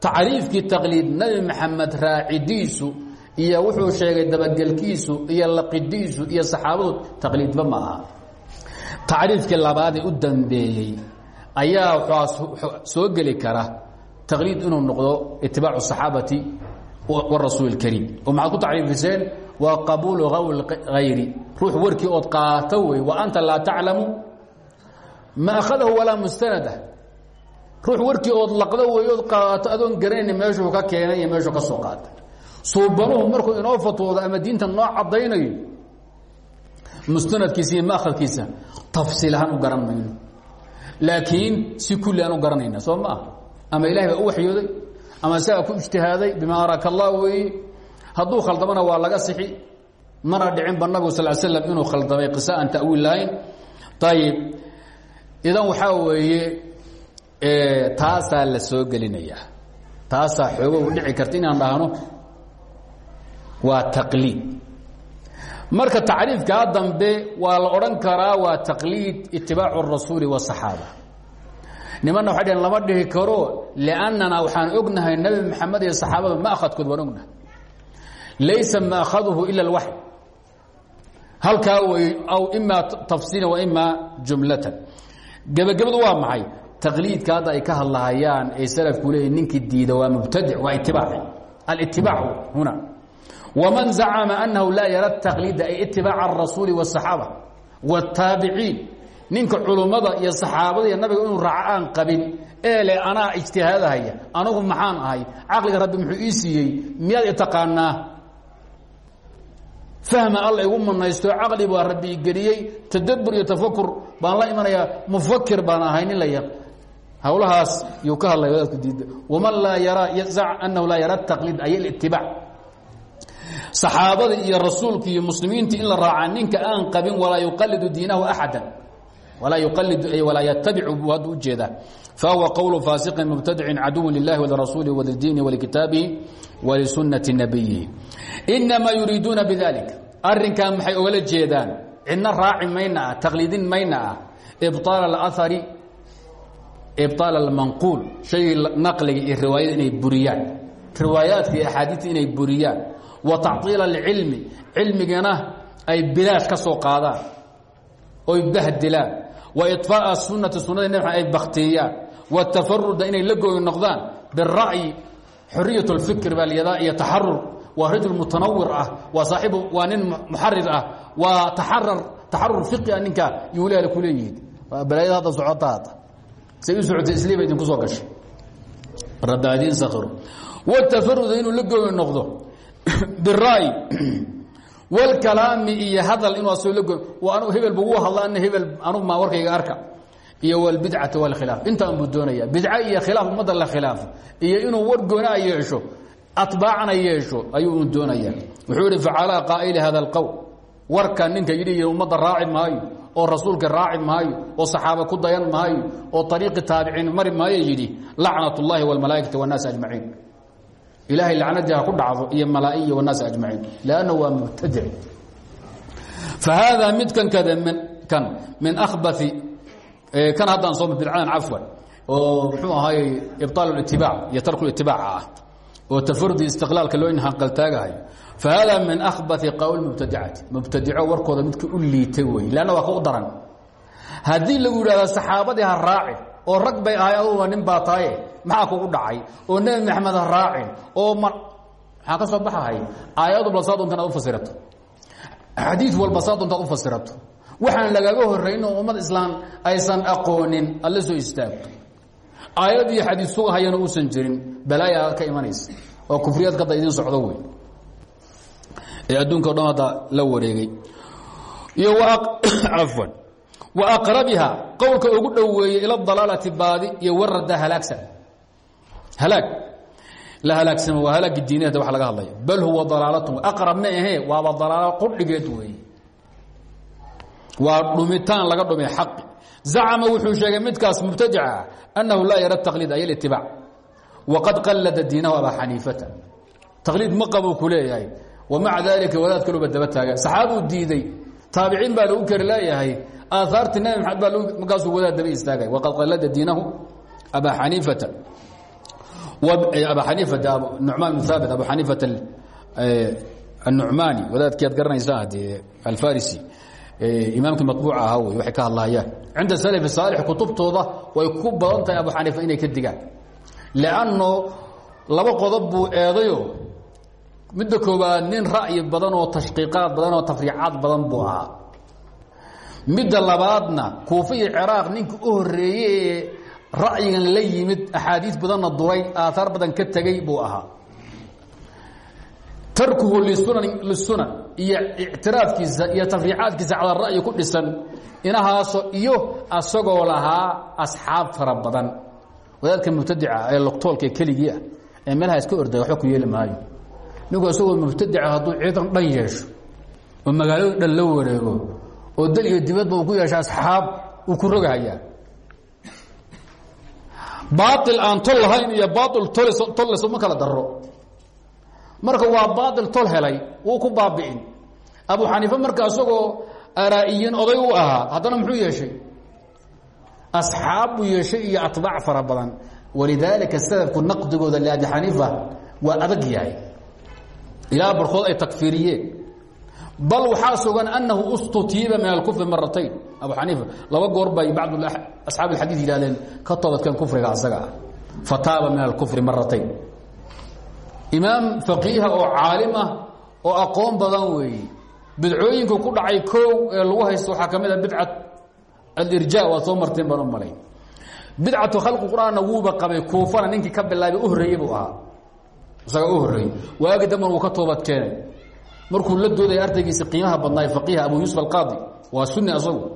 tacriifkii taqliid nebi maxamed raacidiisu iyo wuxuu sheegay dabagelkiisu iyo laqidiisu iyo saxaabadu taqliidba ma aha. Tacriifkii labaadee u dambeeyey ayaa soo geli kara taqliid inuu noqdo itibaacu saxaabati warasuul اkariim oo maxaad ku tacriifiseen? Waa qabuulu qawl hayri ruux warkii ood qaato wey wa anta laa taclamu. Ma akhadahu walaa mustanada. Ruux warkii ood laqdo wey ood qaato adoon garanayni meeshuu ka keenay iyo meeshuu ka soo qaatay. Suubanuhu markuu inoo fatwoodo ama diinta noo caddaynayo mustanadkiisa iyo maakadkiisa tafsiil ahaan u garan mayno laakiin si kulli aan u ama isaga ku ijtihaaday bima araaka allah weeye hadduu khaldamana waa laga sixi. Mana dhicinba nabigu sal slam inuu khaldamay qise aan tawiil lahayn. Idan waxaa weeye taasaa la soo gelinayaa. Taasaa xoogow dhici karta inaan dhahno waa taqliid. Marka tacriifkaa dambe waa la odhan karaa waa taqliid itibaacu rasuuli wasaxaaba nimanna waxay dhaheen lama dhihi karo liannana waxaan ognahay nebi maxamed iyo saxaabadu maahadkood waan ognahay. Laysa maahaduhu ila alwaxy halkaa way aw imaa tafsiilan wa imaa jumlatan. Gebagabadu waa maxay? Taqliidka hadda ay ka hadlahayaan ay salafku leeyihiin ninkii diida waa mubtadic waa itibaaci alitibaacu huna. Waman zacama annahu laa yara taqliida ay itibaaca arasuuli wاsaxaaba wاtaabiciin ninka culummada iyo saxaabada iyo nabiga inuu raaco aan qabin ee le anaa ijtihaadahaya anagu maxaan ahay? Caqliga rabbi muxuu ii siiyey miyaad itaqaanaa fahma alla igu manaysto caqli baa rabbi igeliyey tadabur iyo tafakur baan la imanayaa mufakir baan ahay nin la yaq hawlahaas yuu ka hadlaya wadaadku diida waman laa yara yazac anahu laa yara taqliid ay اlitibaac saxaabada iyo rasuulka iyo muslimiinta in la raacaa ninka aan qabin walaa yuqalidu diinahu axada walaa yuqalidu walaa yatabicu buu hadda ujeedaa fahuwa qowlu faasiqin mubtadicin caduwin lilahi walirasuuli waldiini walikitaabihi walisunati nabiyihi inamaa yuriiduuna bidalik arrinkan maxay ogala jeedaan cidna raaci mayna ah taqliidin mayna ah ibطaal اlahari ibطaal almanquul shaygii naqliga iyo riwaayada inay buriyaan riwaayaadka iyo axaadiista inay buriyaan wa tacطiil اlcilmi cilmigana ay bilaash ka soo qaadaan oy bahdilaan wa iطfaaءa sunati sunada nab ay bakteeyaan watafaruda inay la gooyi noqdaan bira'yi xoriyaة اlfikr baa lyadaa iyo taxarur waa rajul mutanawir ah waa saaibu waa nin muxarir ah waa taxarar taxarur fiqi ah ninkaa yuulaala ku leeyihiin waa balaayada hadda socota hadda say u socotay isliiba idinku soo gashay rabbaadiin sakiro watafaruda inuu la gooyi noqdo bira'yi wاlkalaami iyo hadal inuu asoo la gooy anu hebel bugu hadla ana hebel anugu maa warkayga arka iyo wاlbidcati wاlkhilaaf intaan buu doonaya bidca iyo khilaaf ummadda la khilaafo iyo inuu war goonaa yeesho atbaacna yeesho ayuu un doonaya wuxuu ihi facalaa qaa'ili hada اlqowl warka ninka yidhi ummadda raaci maayo oo rasuulka raaci maayo oo saxaaba ku dayan maayo oo ariiqi taabiciin mari maayo yidhi lacnat اllahi wاlmalaaikati wاnnaasi ajmaciin ilaahay lacnadii ha ku dhacdo iyo malaa'i iyo wanaas ajmaciin lannahu waa mubtadic. Fahaadaa midkan kada kan min akhbai kan haddaan soo bidcadan cafwan oo muxuu ahaayey ibطaal اlitibaac iyo tarku itibaaca ah oo tafarudii istiqlaalka loo hanqaltaagahayo. Fahaadaa min akhbai qawl mubtadicati mubtadico warkooda midka u liitay wey lanna waa ka u daran. Haddii lagu yidhahda saxaabadii ha raaci oo rag bay ahay aduga nin baa taaye maxaa kugu dhacay? oo nebi maxamed raacin oo ma maxaa ka soo baxahay aayad walba saa doonta inaad u fasirato. Xadiid walba saa doonta ad waxaan lagaga horayn oo ummad islaam aysan aqoonin alla soo istaagto aayad iyo xadiid sugahayana uusan jirin balaaya ka imanaysa oo kufriyaad kada idin socdo wey ee adduunka o la wareegay. Iyo afwan. Wa aqrabiha qowlka ugu dhoweeyey ila dalaalati baadi iyo warada halaagsan halaag la halaagsama waa halaagi diiniyada wa laga hadlaya bal huwa dalaalatun aqrab ma ahee waaba dalaalo qudhigeed weeye waa dhumitaan laga dhumay xaqi. Zacama wuxuu sheegay midkaas mubtadica annahu laa yara taqliid ay litibaac waqad qallada diinahu abaa xaniifata. Taqliid ma qabuu ku leeyahay. Wamaca dalika wadaad kaluba daba taaga saxaabuu diiday. Taabiciin baa lagu kari leeyahay. Aahaartii nabi maxamed baa markaasuu wadaad daba istaagay. Waqad qallada diinahu abaa xaniifata nucmaan bn haabit abu xaniifata annucmaani wadaadkii ad garanaysaa haddee alfarisi. Imaamkii maطbuuc ahaa wey waxay ka hadlaayaan cinda salaf saalix kutubtooda way ku badan tahay abu xaniifa inay ka digaan. Lanno laba qodob buu eedayo. Midda koobaad nin ra'yi badan oo tashqiiqaad badan oo tafriicaad badan buu ahaa. Midda labaadna kuufa iyo ciraaq ninka u horeeye ee ra'yigan la yimid axaadiis badanna duray aaaar badan ka tegey buu ahaa. Tarkuhu lisunan iyo ictiraafkiisa iyo tafriicaadkiisa cala ra'yi ku dhisan inahaaso iyo asagoo lahaa asxaab fara badan. Wadaadka mubtadica ee loktoolka keligii ah ee meelaha iska orday waxba ku yeeli maayo. Ninku isagoo mubtadica hadduu ciidan dhan yeesho oo magaalada dhan la wareego oo dal iyo dibadba uu ku yeesho asxaab uu ku rogahayaa baail aan tol lahayn iyo baail tolle suma kala daro marka waa baail tol helay wuu ku baabi'in. Abu xaniife marka isagoo araa'iyiin oday u ahaa haddana muxuu yeeshay? Asxaab yeeshay iyo atbaac fara badan. Walidaalika salafku naqdigooda liabi xaniifa waa adag yahay. Ilaa barkood ay takfiiriyeen bal waxaa sugan anahu ustutiiba min alkufri maratayn abu xaniifa laba goor bay bacd asxaab alxadiid yidhahdeen ka toobadkeen kufriga asaga ah fataaba min alkufri maratayn imaam faqiiha oo caalim ah oo aqoon badan weeye bidcooyinku ku dhacay koow ee lagu haysto waxaa ka mid a bidcat alirja waad soo marteen baan u malay bidcatu khalqi qur'aanna wuuba qabay kuufana ninkii ka bilaabay u horreeyey buu ahaa isaga u horreeyey waagi damban wuu ka toobad keenay markuu la doodaya ardaygiisa qiimaha badnaay faqiiha abu yuusuf alqaadi. Waa sunni asagu.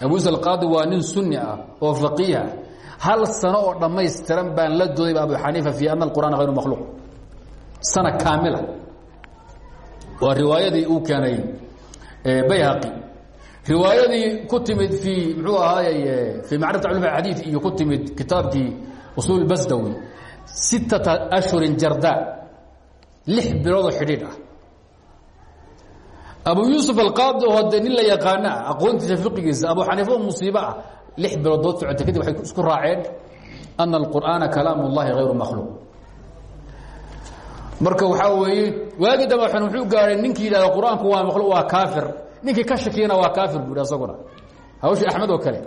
Abu yuusuf alqaadi waa nin sunni ah oo faqiiha. Hal sano oo dhammaystiran baan la doodayba abu xaniifa fii ana alqur'aana hayru makhluuq. Sana kaamila. Waa riwaayadii uu keenay bayhaqi. Riwaayadii ku timid fii muxuu ahaayey fii macrifat culum iyo ku timid kitaabkii usuul basdawi. Sittata ashhurin jarda. Lix biloodoo xidhiidh ah abu yuusuf alqaadi oo nin la yaqaano ah fiqigiisa abu xaniifa oo musiibo ah lix bilood dood socota kadib waxay isku raaceen ana alqur'aana kalaam اllahi hayru makhluuq. Marka waxaa weeye waagi dambe wuxuu gaahay ninkii yidhahda qur'aanku waa makhluuq waa kaafir. Ninkii ka shakiyana waa kaafir buu isaguna hawsha axmed oo kale.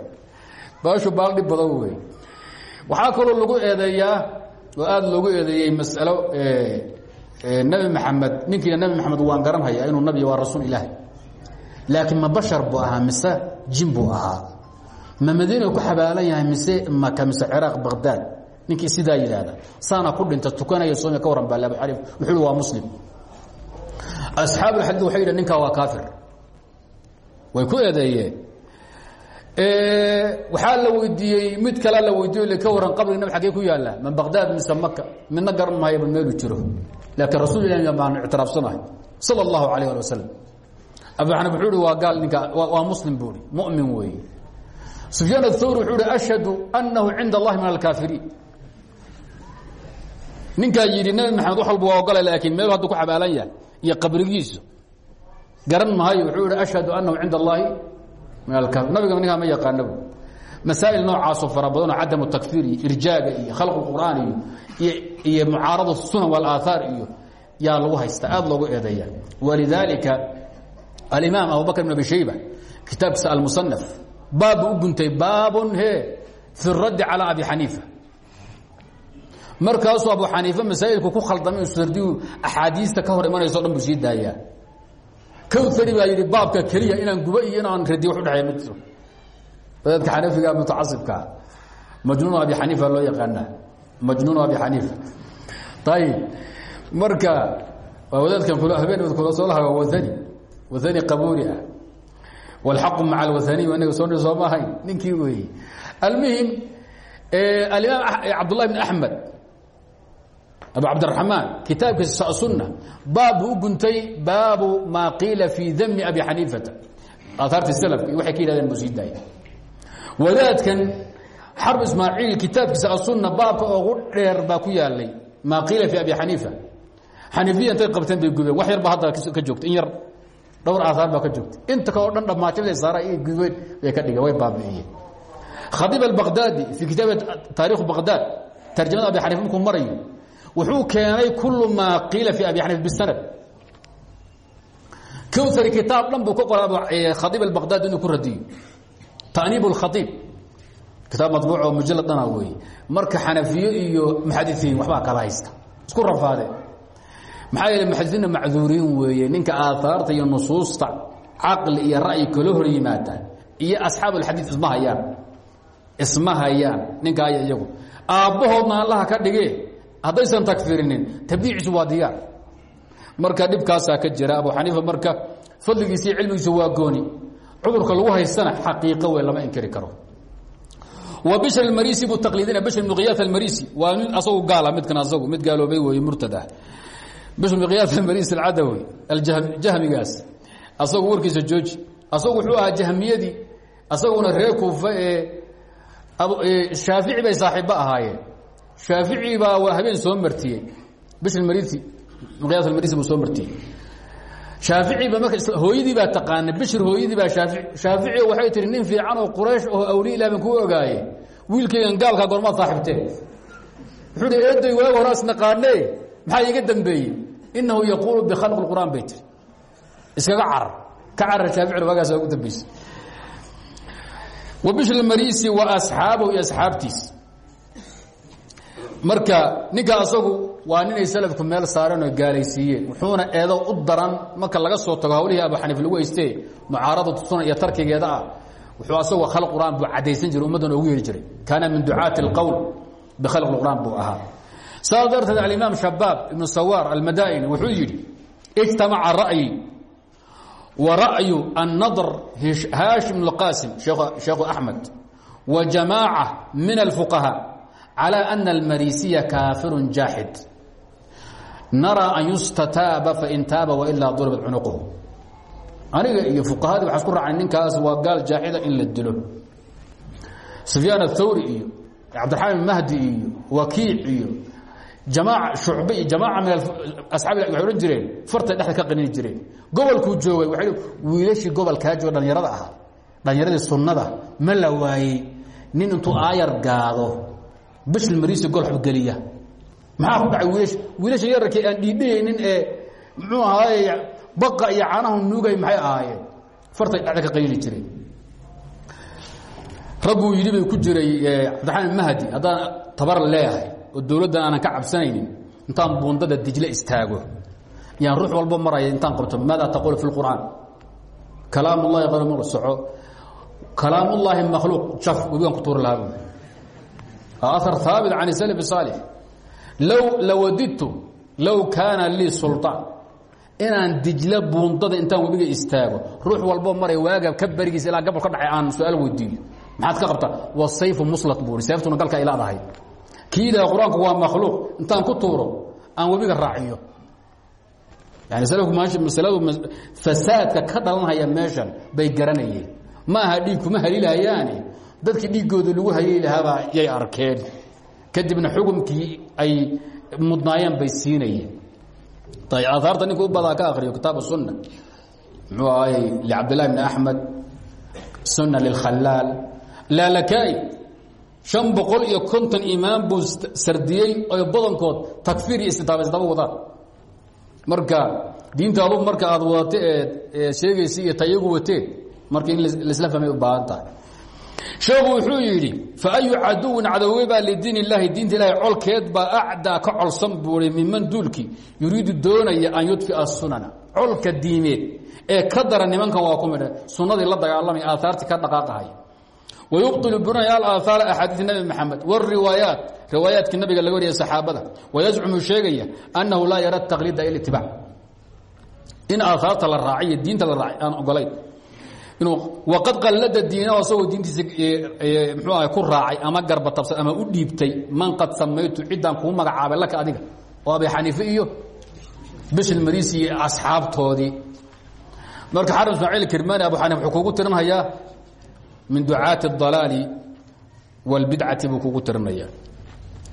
Baashu baal dhib badan wey waxaa lagu eedeeyaa oo aada loogu eedeeyey masalo nebi maxamed ninkiina nebi maxamed waan garanhaya inuu nabiy waa rasuul ilaahi laakiin ma bashar buu ahaa mise jin buu ahaa. Ma madiina ku xabaalan yahay mise maka mise ciraaq baqdaad ninkii sidaa yidhaahda saana ku dhinta tukanaya soomia ka warran baale abu xaniif wuxuu waa muslim. Asxaab alxadiid waxay yidhahen ninkaa waa kaafir. Way ku eedeeyeen waxaa la weydiiyey mid kalea la weydiiyo ka warran qabriga nab xagee ku yaalla ma baqdaad mise maka midna garan mahayaba meelu jiro. Laakiin rasuul ilahi baan ictiraafsanahay sala allahu calayh ali wasalam abu xaniif wuxuu waa gaal ninka waa muslim buu mumin weeye. Sufyaan athawri wuxuu ashhadu annahu cinda allahi min alkaafiriin ninkaa yidhi nabi maxamed wax walba waa laakiin meel hadduu ku xabaalan yahay iyo qabrigiisu garan maayo. Wuxuu ihi ashhadu annahu cinda allahi nabiga ninkaa ma yaqaanabu masaa'il noocaasoo fara badanoo cadamu takfiir irjaaga iyo khalqu qur'aan iyo iyo mucaarada sunan walaaahaar iyo yaa lagu haysta aad loogu eedeeya walidaalika alimaam abubakr bn abi shayba kitaabkiisa almusanaf baabbu u guntay he fi raddi calaa abi xaniifa. Markaasuu abu xaniife masaa'ilku ku khaldamay sardiyu axaadiista ka hor imanayso o dhan buu kawtari baa yidhi baabka keliya inaan gubo iyo inaan radiyo wax udhexeeya ma jiro xanafiga mutacasibkaa majnuun abi xaniifa loo yaqaanaa. Majnuun abi xaniifa ayib marka waa wadaadkan habeen kula soo laha waa waani waani qabuuri ah. Wاlxaqu maca alwaaniy inaga soo soo ma ahayn ninkii weeye almuhim alimaam cabdullahi bn axmed abu cabdiraxmaan kitaabkiisa sunna. Baab buu u guntay baabu maa qiila fii dami abi xaniifata. Aaaarti slka waxay ka sii daaya wadaadkan xarb ismaaciil kitaabkiisa asunna baabka ogu dheer baa ku yaalay maa qiila fi abi xaniifa. Xaniifiya intay qabteen bay gubeen. Wax yar baa hadda ka joogta in yar dhowr aahaar baa ka joogta inta kaleo dhan dhammaatay saara iyo gubeen bay ka dhigeen way baabi'iyeen. Khadiib albaqdaadi fii kitaabi taarikhu baqdaad tarjamada abi xaniifa markuu marayo wuxuu keenay kulu maa qiila fi abi xaniifa bisanad. Kowtari kitaab dhan buu ka qoray khadiib albaqdaadi inuu ku radiyo taniib اkhaiib kitaab mabuuc oo mujalad dhana weeye. Marka xanafiyo iyo muxadiiin waxbaa kala haysta. Isku rafaade. Maxaa yeele muxadiiinna macduuriin ninka aaaarta iyo nusuusta caqli iyo ra'yi kala hor yimaada iyo asxaab alxadiid isma hayaan isma hayaan ninka haya iyagu. Aabbahoodna allaha ka dhige haddaysan tagfirinin tabdiiciisu waa diyaar. Marka dhibkaasaa ka jira abu xaniifa marka fadligiisa iyo cilmigiisa waa gooni. Cudurka lagu haystana xaqiiqo wey lama inkiri karo. Wa bishr almarisi buu taqliidina bishr miqyaas almarisi. Waa mid asagu gaala midkan asagu mid gaaloobay weeye murtad ah bishr miqyaas almarisi alcadawi aljahmigaas asagu warkiisa jooji. Asagu wuxuu ahaa jahmiyadii asaguna reer kuufa ee shaafici bay saaxiibba ahaayeen shaafici baa waa habeen soo martiyey. Bishr marisi miqyaas almarisi buu soo martiyey. Shaaficiba marka hooyadii baa taqaana bishir hooyadii baa shaafici shaafici waxay tihi nin fiican oo quraysh oo awliya ilah baan kuu ogaaye. Wiilkaygan gaalkaa goormaad saaxibteen wuxuu hi eeday waag horaas naqaane maxaa iiga dambeeyey? Inahu yaquulu bikhalqi qur'aan bay tiri iskaga carar ka carar shaaficina waagaas ugu dambeysay. Wa bishr marisi wa asxaabahu iyo asxaabtiis marka ninka asagu waa ninay salafku meel saareen oo gaalaysiiyeen. Wuxuuna eedo u daran marka laga soo tago hawlihii abu xaniif lagu haystee mucaaradatu sunan iyo tarkigeeda ah. Wuxuu asagoo khalq qur'aan buu caddaysan jiray ummaddan ogu yeeri jiray. Kaana min ducaati اlqowl bikhalq qur'aan buu ahaa. Saas darteed alimaam shabaab ibnu sawaar almadaini wuxuu yidhi ijtamaca ra'yi wa ra'yu annadr haashim اlqaasim sheekhu axmed wa jamaaca min alfuqahaa calى ana almarisiya kaafiru jaaxid naraa an yustataaba fain taaba wailaa duribat cunuquhu aniga iyo fuqahadii waxaa isku raacay ninkaas waa gaal jaaxida in la dilo sufyaan athawri iyo cabdiraxmaan mahdi iyo wakiic iyo jamac shucbe iyo jamaaca min asaab waxay odhan jireen fartay dhexda ka qanini jireen gobolkuu joogay waxay wiilashii gobolkaa jooga dhalinyarada ah dhalinyaradii sunnada ma la waayey nin intuu aayar gaado bishl marisi golxu geliya. Maxaa ku dhacay wiilash? Wiilasha yararkii aan dhiidhihaynin ee muxuu ahaaye baqa iyo caanahu nuugay maxay ahaayeen fartay dhacda ka qayli jireen ragguu yidhi bay ku jiray cabdiraxmaan mahdi haddaan tabar leeyahay oo dowladdan aanan ka cabsanaynin intaan buundada dijle istaago yaan ruux walba maraya intaan qabto maada taqul fi lqur'aan kalaam ullahi qal soco. Kalaam ullaahi makhluuq jaf webigaan ku tuuri lahaa aar haabit can slf saalix low lawadidtu low kaana lii sulaan inaan dijlo buundada intaan webiga istaago. Ruux walboo maray waaga ka barigiisa ilaa gabol ka dhacay aan su'aal weydiiyo. Maxaad ka qabtaa? Wasayfu muslat buu i seeftuna galka ilaadahay kiidaa qur'aanku waa makhluuq. Intaan ku tuuro aan webiga raaciyo. Yani masaladu fasaadka ka dhalanhaya meeshan bay garanayeen. Maaha dhiig kuma haliilahayaani dadkii dhiiggooda lagu haliili lahaabaa yay arkeen. Kadibna xukumkii ay mudnaayeen bay siinayeen. Aaarta ninka u badaa ka akriyo kitaab sunna. Muxuu ahay licabdillahi bni axmed sunna lilkhalaal laalakaai شhan boqol iyo konton imaam buu sardiyey oy badankood takfiir iyo istitaaba wadaan. Marka diinta adug marka aad wadate ee sheegaysa iyo marka in laisla fahmay u sheekhu wuxuu yidhi faayu caduwin cadowey baa lidiin illaahi diinta ilahay colkeed baa acdaa ka colsan buui miman duulkii yuriidu doonaya an yudfia sunana colka diimeed ee ka dara nimankan waa ku midha sunnadii la dagaalamay aaaartii ka dhaqaaqahay. Wayubطilu bunaya alaahaar axaadiid nabi maxamed wاriwaayaat riwaayaadkii nabiga laga wariyay saxaabada. Wayazcumu sheegaya annahu laa yara taqliida ilitibaac in aaaarta la raaciyo diinta la raacay aan ogolayn waqad qallada diinahu asagoo diintiisa mxuu aha ku raacay ama garba tabsay ama u dhiibtay man qad samaytu ciddaan kuu magacaabay laka adiga oo abi xaniife iyo bishil mariisi iyo asxaabtoodii. Marka xaram ismaaciil kirmani abu xaniif wuxuu kugu tirinhayaa min ducaati اdalaali wاlbidcati buu kugu tirinaya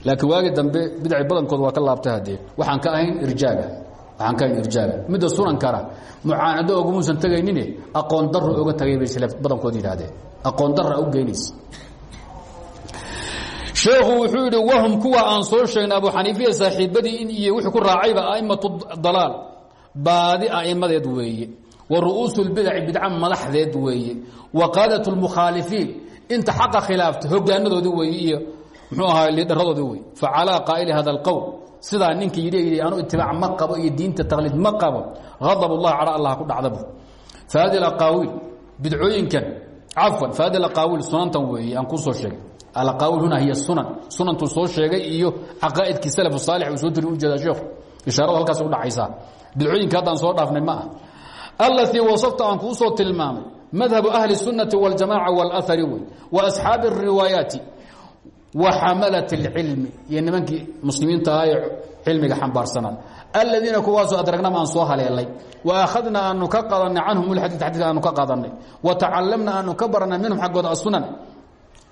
laakiin waagi dambe bidci badankood waa ka laabtay haddee waxaan ka ahayn irjaaga waxaan ka ahayn irjaaga midda sunankana mucaanado ogumuusan tegaynin aqoon daru oga tagay bay badankood yidhaahdeen. Aqoon dara u geynaysa sheekhu wuxuu yidhi wahum kuwa aan soo sheegnay abu xaniifiya saaxiibadii in iyo wixii ku raacayba aimatu dalaal. Baadi aimadeed weeye. Wa ru'uusu lbidaci bidca madaxdeed weeye. Wa qaadat lmukhaalifiin inta xaqa khilaaftay hogaanadoodii weeye iyo muxuu ahaa liidharadoodii wey facalaa qaa'ili hada alqowl sidaa ninka yidhi anu itibaac ma qabo iyo diinta taqliid ma qabo. Adab ullahi cadha allah ku dhacdaba faadi aqaawiil bidcooyinkan. Cafwan faadi aqaawiil sunantan weeye aan kuu soo sheegay. Alaqaawiil huna hiya sunan. Sunantuu soo sheegay iyo caqaa'idkii salafu saalix uu soo tiri ujeeda sheekhu ishaaradu halkaas u dhacaysaa. Bidcooyinka haddaan soo dhaafnay ma ah wasafta aan kuu soo tilmaamay madhabu ahli sunnati waljamaaca walahari wey wa asxaabi اriwaayaati wa xamalat اlcilmi iyo nimankii muslimiinta ah ee cilmiga xambaarsanaa aladiina kuwaasoo adragnama aan soo haleelay. Wa akhadna aanu ka qadanay canhum lxadii xadiika aanu ka qadanay wa tacalamna aanu ka baranay minhum xaggooda asunan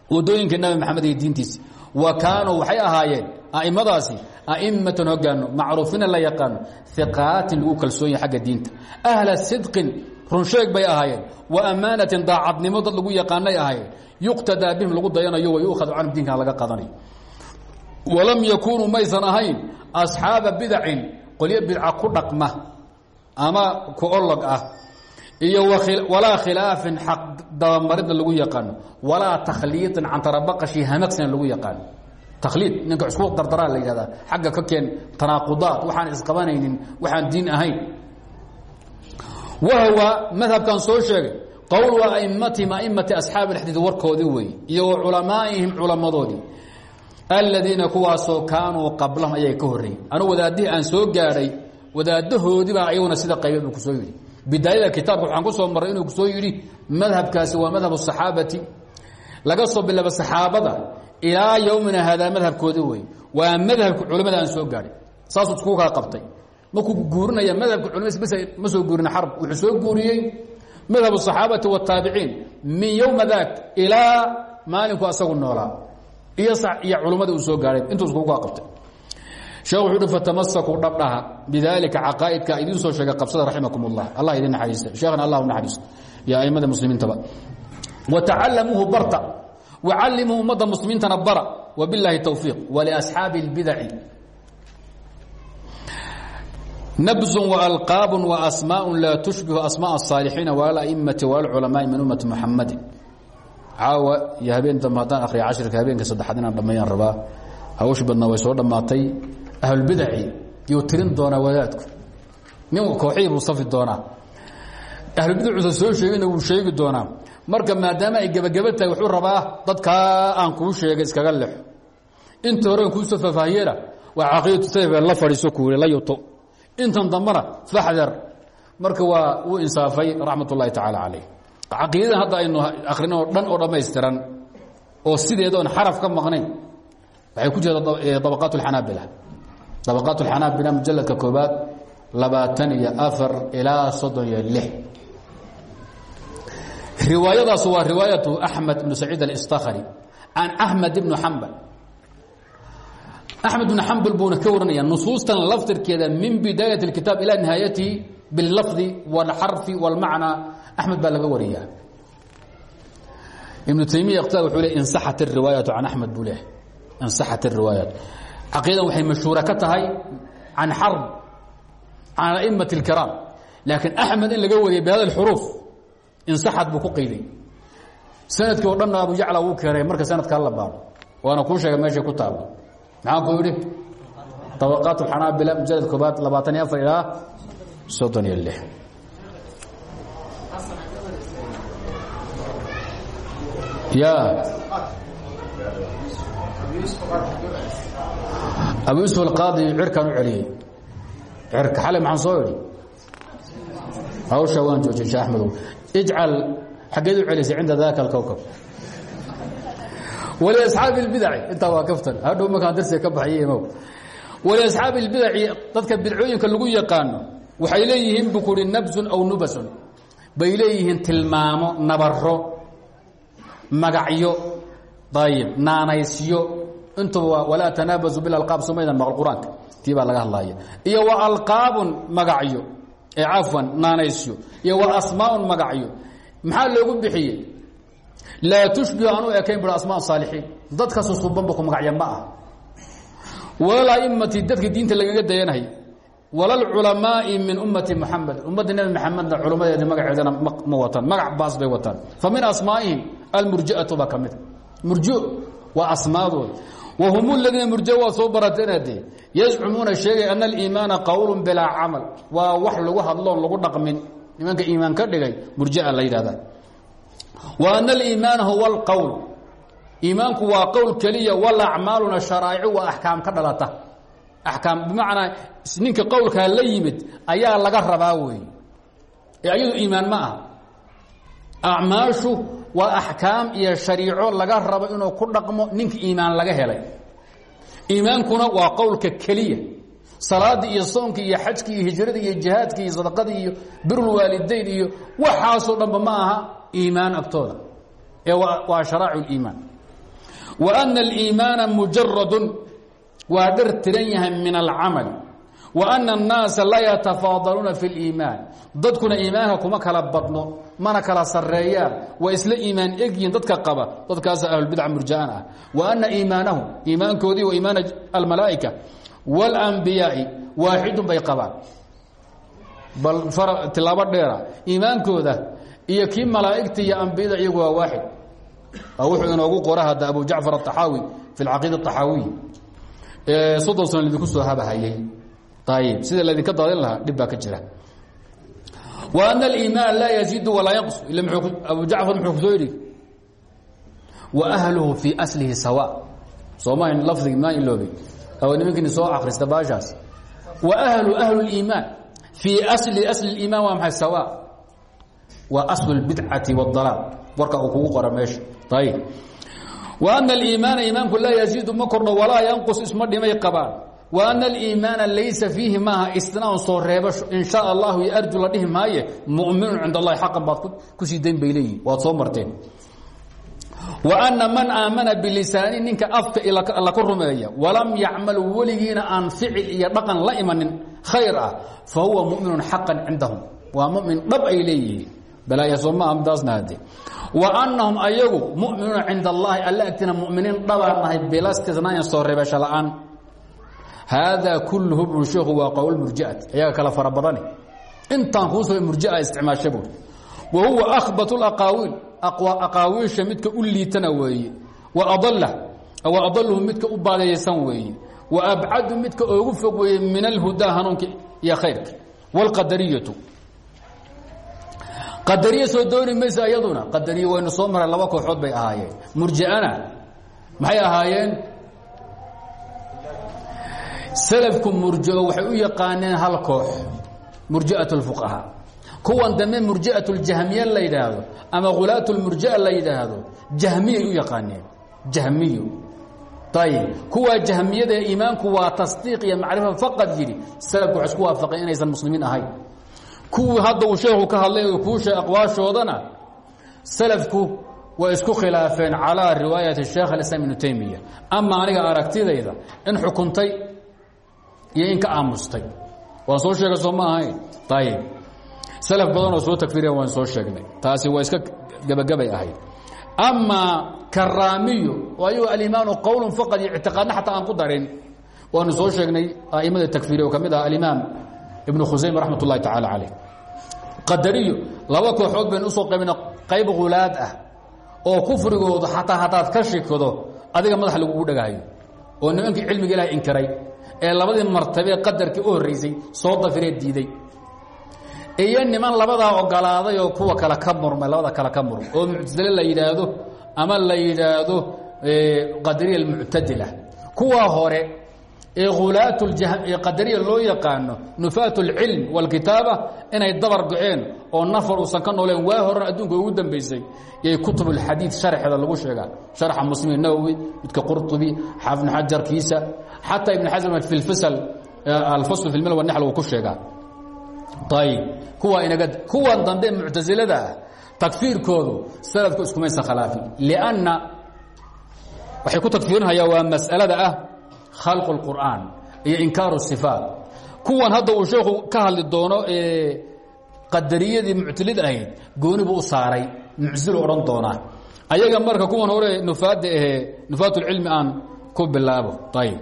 waddooyinka nabi maxamed iyo diintiisa wa kaanuu waxay ahaayeen aimadaasi aimatan hogaano macruufiina la yaqaano iqaatin lagu kalsoon yahay diinta. Ahla sidqin runsheeg bay ahaayeen. Wa ammaanatin daacadnimo dad lagu yaqaanay ahaayeen. Yuqtadaa bihim lagu dayanayo wa yuukhadu canhum diinkan laga qadanayo walam yakuunuu maysan ahayn asxaaba bidacin qolyo bidca ku dhaqma ama ku olog ah. Iyo walaa khilaafin xaq dabamaridna lagu yaqaano walaa takhliiطin cantarabaqashi hamagsina lagu yaqaano takhliid ninka isku dardaraa la yihahdaa ka keen tanaaqudaat waxaan isqabanaynin waxaan diin ahayn wahwa madhabkan soo sheegay qowl aimatiim aimati asxaabi xadiid warkoodii wey iyo wa culamaaihim culamadoodii aladiina kuwaasoo kaanuu qablahum ayay ka horreeyey anu wadaadihii aan soo gaadhay wadaadahoodiibaa ayaguna sida qaybeed uu ku soo yidhi. Bidaayada kitaabka waxaan ku soo maray inuu ku soo yidhi madhabkaasi waa madhab saxaabati. Laga soo bilaaba saxaabada ilaa yowmina haadaa madhabkoodii wey waa madhabka culamada aan soo gaadhay saasuu iskugu kala qabtay markuu guurinaya madhabka culamadiis bas ma soo guurin xarb wuxuu soo guuriyey madhab الصaxaabati والtaabiciin min yowma daak ilaa maalinku asagu noolaa iyo iyo culummada uu soo gaadhay intuu iskugu kaa qabtay sheekh wuxuu uhi fatamasakuu dhabdhaha bidaalika caqaa'idka idiin soo sheegay qabsada raximakum اllah allah idin naxariista sheekhna allah u naxariisto iyo aimada muslimiintaba watacalamuuhu barta wacallimuu ummadda muslimiintana bara wabiاllaahi towfiiq waliasxaabi اlbidaci nabzu وalqaab وasmaaء laa tushbihu asmاء الصاalixiina wala aimati wala culamaai min ummati muxamadi caawa iyo habeen dambe haddaan akriya cashirka habeenka saddexaad inaan dhammeeyaan rabaa hawsh badna way soo dhammaatay ahlulbidaci yuu tirin doonaa wadaadku nin kooxihii buu safi doonaa ahlulbidacuusa soo sheegayna wuu sheegi doonaa marka maadaama ay gebageba tahay wuxuu rabaa dadkaa aan kuu sheegay iskaga lexo inta hore kuusoo faahfaahiyena waa caqiidatu salaf la fadhiiso kuuri la yuto intan dambana faxdar marka waa uu insaafay raxmat ullahi tacaala calayh hadda aynu akrinoo dhan oo dhammaystiran oo sideeda xaraf ka maqnayn waxay ku jirta dabaqaat اlxanaabila dabaqaat اlxanaabila mujaladka koobaad labaatan iyo afar ilaa soddon iyo lix. Riwaayadaas waa riwaayatu axmed ibnu saciid alstakri can axmed ibnu xambal axmed ibnu xambal buuna ka waranaya nusuustan laftirkeeda min bidaayat اkitaab ilaa nihaayatihi biاlafdi wاlxarfi wاlmacnaa axmed baa laga wariya ibnu taymiya iqtidaa wuxuu le insaxat الriwaayatu can axmed buu leehay insaxat الriwaayat caqiidan waxay mashhuura ka tahay can xarb can a'imaة اlkiraam laakiin axmed in laga wariyay bihada اxuruuf insaxad buu ku qayday sanadkii oo dhanna abu jacla wuu keenay marka sanadkaa la baado waana kuu sheegay meeshay ku taalo maxaan ku idhi طabaqaat xanaabila mujalad koobaad labaatan iyo afar ilaa soddon iyo lix. Ya. Abu yusuf alqaadi cirkaan u celiyey cirka xale maxaan soo idhi hawsha waan joojin shee axmedow ijcal xaggeed u celisay cinda daka alkowkab waliasxaabi اlbidaci intaa waa kaftan. Hadhow markaan darsiga ka baxay imow waliasxaabi اlbidaci dadka bidcooyinka lagu yaqaano waxay leeyihiin bu kuhi nabsun aw nubasun. Bay leeyihiin tilmaamo nabaro magacyo ayib naanaysyo. Intuba walaa tanaabasu bilalqaab sumaydan maqal qur'aanka. Tii laga hadlaya. Iyo wa alqaabun magacyo. Ee cafwan naanaysyo. Iyo wa asmaaun magacyo. Maxaa loogu bixiyey laa tushbihu aan u ekayn bui asmaa saalixiin dadka susubanba ku magacya ma ah walal aimati dadka diinta lagaga dayanhay walalculamaai min ummati muxamed ummadda nebi maxamedna culummadeeda magaceedana ma magac baas bay wataan fa min asmaa'ihim almurjiatu baa ka mida murjo waa asmaadooda wa hum ladiina murjo waa soo barateene yazcumuuna sheegay ana aliimaana qowlu bilaa camal waa wax lagu hadloon lagu dhaqmin nimanka iimaan dhigay murjia la wa ana aliimaana huwa alqowl iimaanku waa qowl keliya walacmaaluna sharaa'icu waa axkaam ka dhalata. Axkaam bimacnaa ninka qowlkaa la yimid ayaa laga rabaa wey ee ayadu iimaan ma aha. Acmaashu waa axkaam iyo shariico laga rabo inuu ku dhaqmo ninka iimaan laga helay. Iimaankuna waa qowlka keliya. Salaadii iyo soonkii iyo xajkii iyo hijradii iyo jihaadkii iyo sadaqadii iyo birulwaalidayn iyo waxaasoo dhanba ma aha iimaan agtooda ee waa sharaa'ic اliimaan wa ana aliimaana mujaradun waa dhar tiran yahay min alcamal wa ana الnaasa la yatafaadaluuna fi اliimaan dadkuna iimaanka kuma kala badno mana kala sareeyaan waa isla iimaan egyihin dadka qaba dadkaasa ahlulbidca murjaan ah wa ana iimaanahum iimaankoodii wa iimaan almalaa'ika wاlأnbiyaai waaxidun bay qabaan bal tilaabo dheera iimaankooda iyo kii malaa'igta iyo ambiyada iyagu waa waaxid wuxuu inoogu qora hadda abu jacfar aلطaxaawi fi اlcaqiida الطaxaawiy soddon sano idinku soo habahayey ayib sida laydinka daadin lahaa dhib baa ka jira wa ana aliimaan laa yaziidu walaa yanqus ila abu jacfar muxuu ku soo yidhi wa ahluhu fii aslihi sawa soomahan lafdigi maa iloobi aw nimankiini soo akrista baashaas wa ahlu ahlu اliimaan fii asli asli اliimaan waa maxay sawa Waa aslu اlbidcati wاdalaal warka uu kugu qora meesha ayib wa ana aliimaana iimaanku laa yaziidu ma kordho walaa yanqus isma dhimay qabaan. Wa ana aliimaana laysa fiihi maaha istinaan soo reebasho. In shaa arju la dhihi maaye muminun cind allahi xaqan baad ku sii dayn bay leeyihiin wa ana man aamana bilisaani ninka afka la ku rumeeya. Walam yacmal weligiina aan ficil iyo dhaqan la imanin khayr ah fa huwa muminun xaqan cindahum. Waa mumin dhab ay annahum ayagu muminuuna cinda allahi alla agtina muminiin dhabaan nahay bilastisnaain soo reebasho la'aan. Haadaa kulluhu buu sheekhu waa qowl murjiati ayaga kala fara badane intaan kuu soo murjia isticmaasha buur wa huwa akhbat aqaawiil aqaawiisha midka u liitana weeye wa adaluhu midka u baadayeysan weeye wa abcadu midka oogu fog weeye min alhudaa hanuunka iyo khayrka. Wاlqadariyatu qadariye soo dooni maysa iyaduna qadariye waynu soo maray laba kooxood bay ahaayeen murji'ana maxay ahaayeen salafku murjio waxay u yaqaaneen hal koox murji'at اlfuqahaa kuwan dambe murji'at اljahmiya la yidhaahdo ama khulaat اlmurji'a la yidhaahdo jahmiyay u yaqaaneen jahmiyo ayib kuwaa jahmiyada ee iimaanku waa tasdiiq iyo macrifa faqad yidhi salafku waxay isku waafaqeen inaysan muslimiin ahayn kuwii hadda uu sheekhu ka hadlay oo kuu sheeg aqwaashoodana salafku way isku khilaafeen calىa riwaayati sheekh اiسlاam ibnu taymiya ama aniga aragtidayda in xukuntay iyo in ka aamustay waan soo sheegay soo ma ahayn ayib salaf badan oo soo tagfiriya waan soo sheegnay taasi waa iska gebagabay ahayd amaa karaamiyo oo ayuu alimaanu qowl faqad iyo ictiqaadna xataa aan ku darin waanu soo sheegnay aimada takfiriya oo ka mid ah alimaam ibnu khusayma raxmat ullahi tacaala caleyh qadariyo laba kooxood baynu u soo qaybina qayb hulaad ah oo kufrigoodu xataa haddaad ka shikado adiga madax lagugu dhagahayo oo nimankii cilmiga ilahay inkiray ee labadii martabee qadarkii u horraysay soo dafiree diiday. Iyo niman labadaa ogolaaday oo kuwa kale ka murmay labada kale ka murmay oo muctadile la yidhaahdo ama la yidhaahdo qadariya almuctadila kuwaa hore ee hulaat qadariya loo yaqaano nufaat اlcilm wاlkitaaba inay dabar go-een oo nafar uusan ka nooleen waa horan adduunka ugu dambaysay yay kutub اlxadiid sharxeeda lagu sheegaa sharxa muslim nawowi midka qurطubi xaafid xajarkiisa xataa ibn xasm fi fasl alfasl fi lmil wanaxl wuu ku sheegaa ayib kuwa inaga kuwan dambe muctasilada ah takfiirkoodu salafku iskumaysan khilaafin lanna waxay ku takfiirinhayaan waa mas'alada ah khalq اlqur'aan iyo inkaaru sifaat kuwan hadda uu sheekhu ka hadli doono ee qadariyadii muctilid ahayd gooni buu u saaray muctasilu odhan doonaa ayaga marka kuwan hore nufaadda ahee nufaat اlcilmi aan ku bilaabo ayib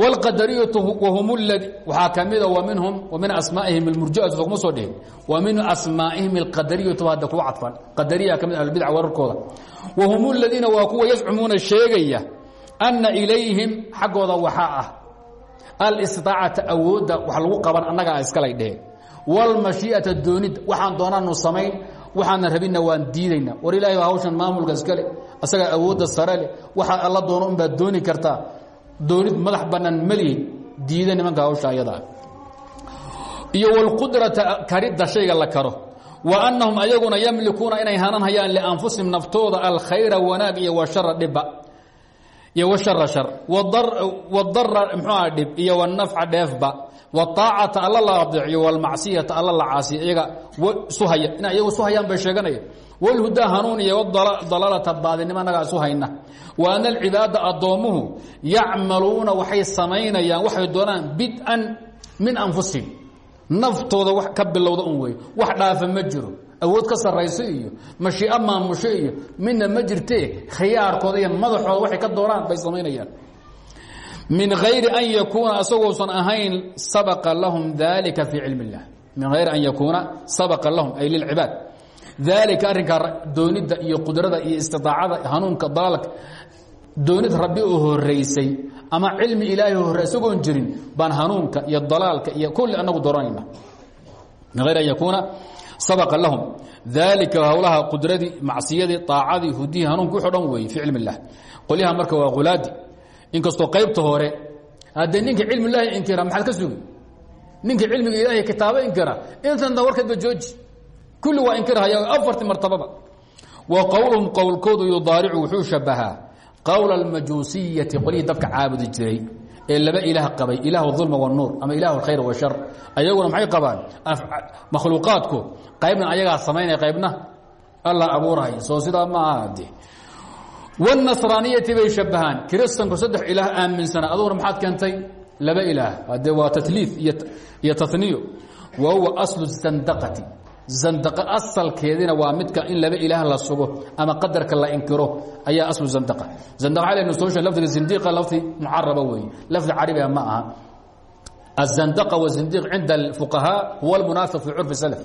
wاlqadariyatu wahum ladi waxaa ka mida wa minhum wa min asmaa'ihim اlmurjiatu kuma soo dhihin wa min asmaa'ihim اlqadariyatu hadda kuwa cadfan qadariya ka mid ahlulbidc wararkooda wahum اladiina waa kuwa yazcumuuna sheegaya anna ilayhim xaggooda waxaa ah. Alistiaacata awoodda wax lagu qaban annagaa iskalay dheheen. Wاlmashii'ata doonid waxaan doonaanu samayn waxaana rabinna waan diidayna. War ilahay baa hawshan maamulka iskale asagaa awoodda sare leh waxaa alla doono unbaad dooni kartaa doonid madax bannaan malihin diida nimanka hawsha ayadaa iyo wاlqudrata karidda shayga la karo. Wa annahum ayaguna yamlikuuna inay hanan hayaan lianfusihim naftooda alkhayra wanaag iyo washara dhiba iyo washara shar. Wadara mxuuha dhib iyo wanafca dheefba. Waaacata alla la adeeciyo walmacsiyata alla la caasiyo iyaga isu haya ina iyagu isu bay sheeganaya walhudaa hanuun iyo dalaalata baadinimo anagaa isu hayna. Wa ana alcibaada addoommuhu yacmaluuna waxay samaynayaan waxay doonaan bid-an min anfusihim. Naftooda ka bilowda un wey wax dhaafa ma jiro awood ka sarayso iyo mashiico maamusho iyo midna ma jirtee khiyaarkooda iyo madaxooda waxay ka doonaan bay samaynayaan. Min hayri an yakuuna asagoosan ahayn sabaqa lahum dalika fii cilmi اllah min hayri an yakuuna sabaqa lahum ay lilcibaad daalika arrinkaa doonidda iyo qudrada iyo istiaacada hanuunka dalaalka doonid rabbi oo horeysay ama cilmi ilaahay hore isagoon jirin baan hanuunka iyo dalaalka iyo kulli anagu dooranayna min hayr an yakuuna sabaqa lahum. Daalika howlaha qudradii macsiyadii aacadii hudihii hanuunka wuxo dhan weeye fii cilmi اllah qolyaha marka waa hulaadi inkastoo qaybta hore haddee ninka cilmi ilaahi inkira maxaad ka sugi ninka cilmiga ilaahay kitaabo inkira intanta warkeedba jooji. Kulli waa inkirhaya afarti martababa. Wa qowluhum qowlkoodu yudaaricu wuxuu shabahaa qowla almajuusiyati qolyihii dadka caabudi jiray ee laba ilaah qabay ilah ulma wanuur ama ilah khayr washar ayaguna maxay qabaan? Makhluuqaadku qaybna ayagaa samaynaya qaybna alla abuurhay soo sidaa ma aha de wاnasraaniyati bay shabahaan kiristanku saddex ilaah aaminsana. Aduguna maxaad keentay? Laba ilaah. Hadee waa tatliif iyo wa huwa aslu zandaqati zandaqa asalkeedina waa midka in laba ilaah la sugo ama qadarka la inkiro ayaa aslu zandaqa zandaqa xalaynu soo sheeg lafdiga zindiqa lafdi mucaraba weeye lafdi carabiga ma aha الزندقة والزنديق عند الفقهاء هو المنافق في عرف السلف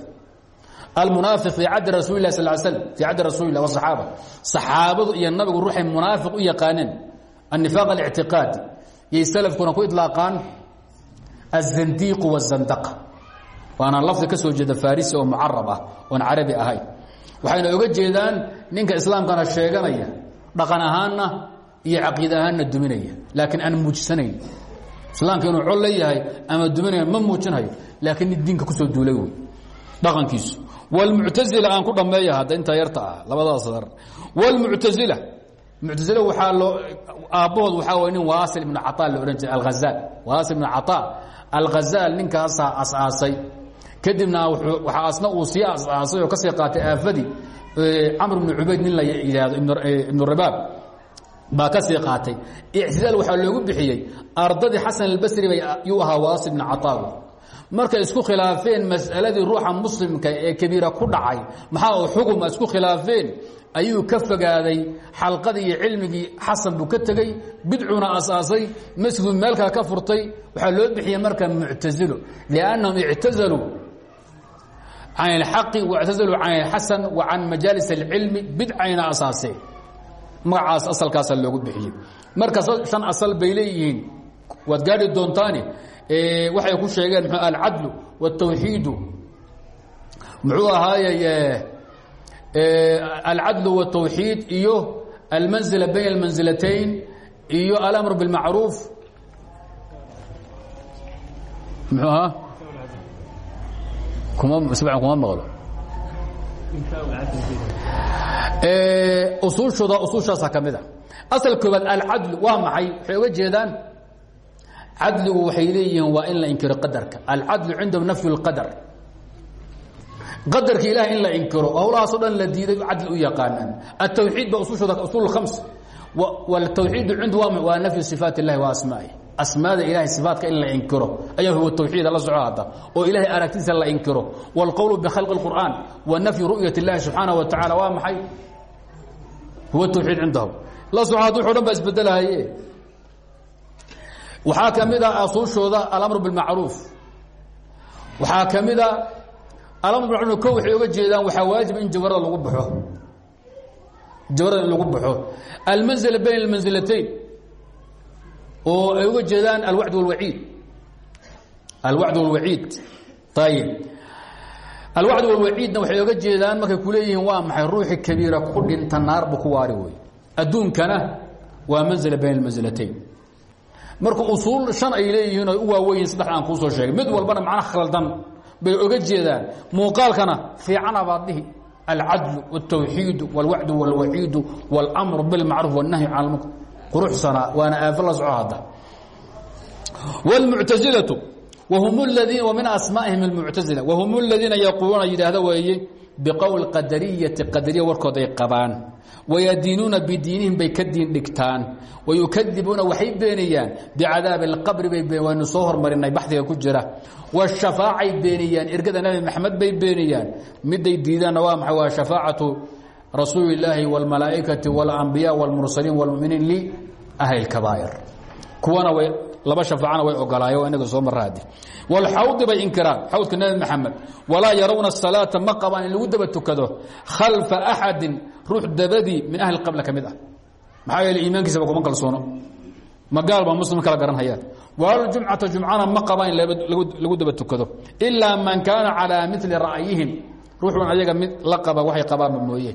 المنافق في عهد رسول الله صلى الله عليه وسلم في عهد رسول الله والصحابة صحابة iyo nabigu ruuxay munaafiq u yaqaaneen النفاق الاعتقادي yay salafkuna ku idlaaqaan الزنديق والزندقة waana lafdi ka soo jeeda farisi oo mucarab ah oon carabi ahayn waxayna oga jeedaan ninka islaamkana sheeganaya dhaqan ahaanna iyo caqiid ahaanna duminaya laakiin aan muujisanayn. Islaamka inuu col leeyahay ama duminaya ma muujinhayo laakiin nin diinka ku soo duulay wey dhaqankiisu. Wlmuctazila aan ku dhammeeya hadda intaa yarta ah labadaas dar wlmuctazila muctasile waxaa loo aabbahood waxaa way nin waasil ibnu caطaa la odhan jiray alhazaal waasil ibnu caطaa alghazaal ninkaasaa as-aasay kadibna waxaa asna uu sii as-aasay oo ka sii qaatay aafadii camr ibnu cubayd nin la yidhaahdo ibnu rabaab baa ka sii qaatay. Ictidaal waxaa loogu bixiyey ardadii xasan albasri bay yuu ahaa waasil ibnu caطaa markay isku khilaafeen mas'aladii ruuxa muslimka ee kabiira ku dhacay maxaa uu xuguma isku khilaafeen? Ayuu ka fogaaday xalqadii iyo cilmigii xasan buu ka tegey bidcuna asaasay masjidu meelkaa ka furtay. Waxaa loo bixiyey marka muctazilo liannahum ictazaluu can اlxaqi waاctazaluu can اlxasan wa can majaalis اlcilmi bidcayna asaaseen magacaas asalkaasaa loogu bixiyey marka shan asal bay leeyihiin waad gaadhi doontaane waxay ku sheegeen m alcadlu wاtawxiidu muxuu ahaayey alcadl wالtawxiid iyo almanzila bayn اlmanzilatayn iyo alamr bاlmacruuf muxuu ahaa kuma maqlo usuushooda usuushaasa ka mid a asal koobaad alcadlu waa maxay waxay oga jeedaan cadligu waxay leeyihiin in la inkiro qadarka alcadlu cindahum nafyu اlqadar qadarka ilaah in la inkiro howlahaasoo dhan la diiday cadli u yaqaanaan atawxiid ba usushooda usul khams wtawxiidu cindu waa nafyu sifaat اllahi wa asmaai asmaada ilahay sifaatka in la inkiro ayaa huwa tawxiid la soco hadda oo ilahay aragtiisa la inkiro wاlqowlu bkhalqi اqur'an wa nafyu ru'yat اllahi subxaanaه wa tacala waa maxay huwa tawxiid cindahum la soco hadd wuxo dhan baa isbedelahaye waxaa ka mid a asuushooda alamr bاlmacruuf waxaa ka mid a alamr bimacruuf ko waxay oga jeedaan waxaa waajib in jawarada lagu baxo jawarada in lagu baxo almanzila bayn اlmanzilatayn oo ay uga jeedaan alwacd wاlwaciid alwacd wاlwaciid ayib alwacd wاlwaciidna waxay oga jeedaan markay kuleeyihiin waa maxay ruuxi kabiira ku dhinta naar bu ku waari wey adduunkana waa manzila bayn اlmanzilatayn marka usuul shan ay leeyihiin o u waaweyihin saddex aan kuusoo sheegay mid walbana macna khaldan bay oga jeedaan muuqaalkana fiicana baad dhihi alcadlu wاtawxiidu wاlwacdu wاlwaciidu wاlmru bilmacruuf wالnahyu can lmunkar quruxsana waana aafo la soco hadda wاlmuctasilatu wahum ladiina wa min asmaa'ihim اlmuctasila wahum اladiina yaquuluuna yidhaahda weeye biqowl qadariyati qadariya warkood ay qabaan wayadiinuuna bidiinihim bay ka diin dhigtaan wayukadibuuna waxay beeniyaan bicadaabi اlqabri bay waynu soo hormarinay baxdiga ku jira wاshafaacay beeniyaan ergada nabi maxamed bay beeniyaan miday diidaanna waa maxay waa shafaacatu rasuuli اllaahi wاlmalaa'ikati wاlambiya wاlmursaliin wاlmuminiin liahli اkabaa'ir kuwana way laba shafaacana way ogolaaye waa inaga soo maraadi wاlxawdi bay inkiraan xawdka nebi maxamed walaa yarawna الsalaaةa ma qabaan in lagu daba tukado khalfa axadi ruux dabadii min ahli qabla ka mid ah maxaa yeele iimaankiisaba kuma kalsoono ma gaal baa muslim kala garan hayaan waljumcata jumcana ma qabaan in lagu daba tukado ilaa man kaana calىa mili ra'yihim ruuxun ayaga mid la qaba waxay qabaanba mooye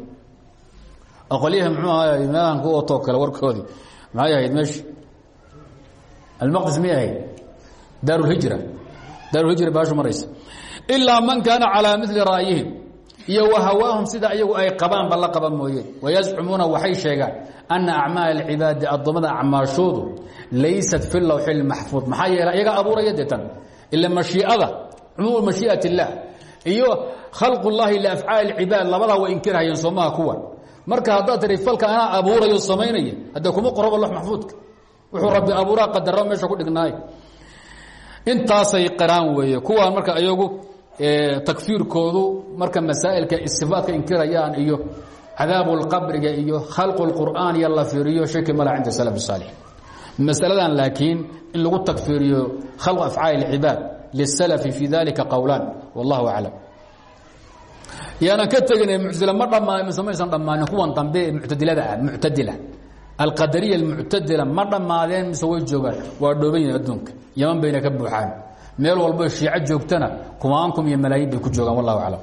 aqolyaha mxuu ahay meelan ku watoo kale warkoodii maay ahayd meshi almaqdis may ahayd daaruhijra daaruhijra baashu maraysa ilaa man kaana calaa mili ra'yihim iyo wahawaahum sida iyagu ay qabaan ba la qaban mooye wayascumuuna waxay sheegaan ana acmaala alcibaadi addoommada acmaashoodu laysat fi lawxi lmaxfuud maxaa yeele iyagaa abuuraya deetan ila mashiiada cumuum mashiiat اllaah iyo khalqu llahi liafcaali اlcibaad labadaa way inkirhayeen soomaha kuwa marka haddaad tii alka anaa abuurayo samaynaya hadda kuma qoraba lo maxfuudka. Wuxuu rabi abuuraa qadaro meesha ku dhignaay. Intaasay qaraan weeye. Kuwaan marka ayagu takfiirkoodu marka masaa'ilka istifaatka inkirayaan iyo cadaabu lqabriga iyo khalqu lqur'aan iyo fiiriyo shaki mala cinda salaf saalixiin. Masaladan laakiin in lagu takfiiriyo khalq afcaali lcibaad lisalafi fii dalika qowlaan wallahu aclam yaanan ka tegina muctazila ma dhammaan mise maysan dhammaanin kuwan dambe ee muctadilada ah muctadila. Alqadariya almuctadila ma dhammaadeen mise way waa dhooban yihiin adduunka. Yaman bayna ka buuxaan. Meel walbo shiico joogtana kumaankum iyo malaayiin ku joogaan wallahu aclam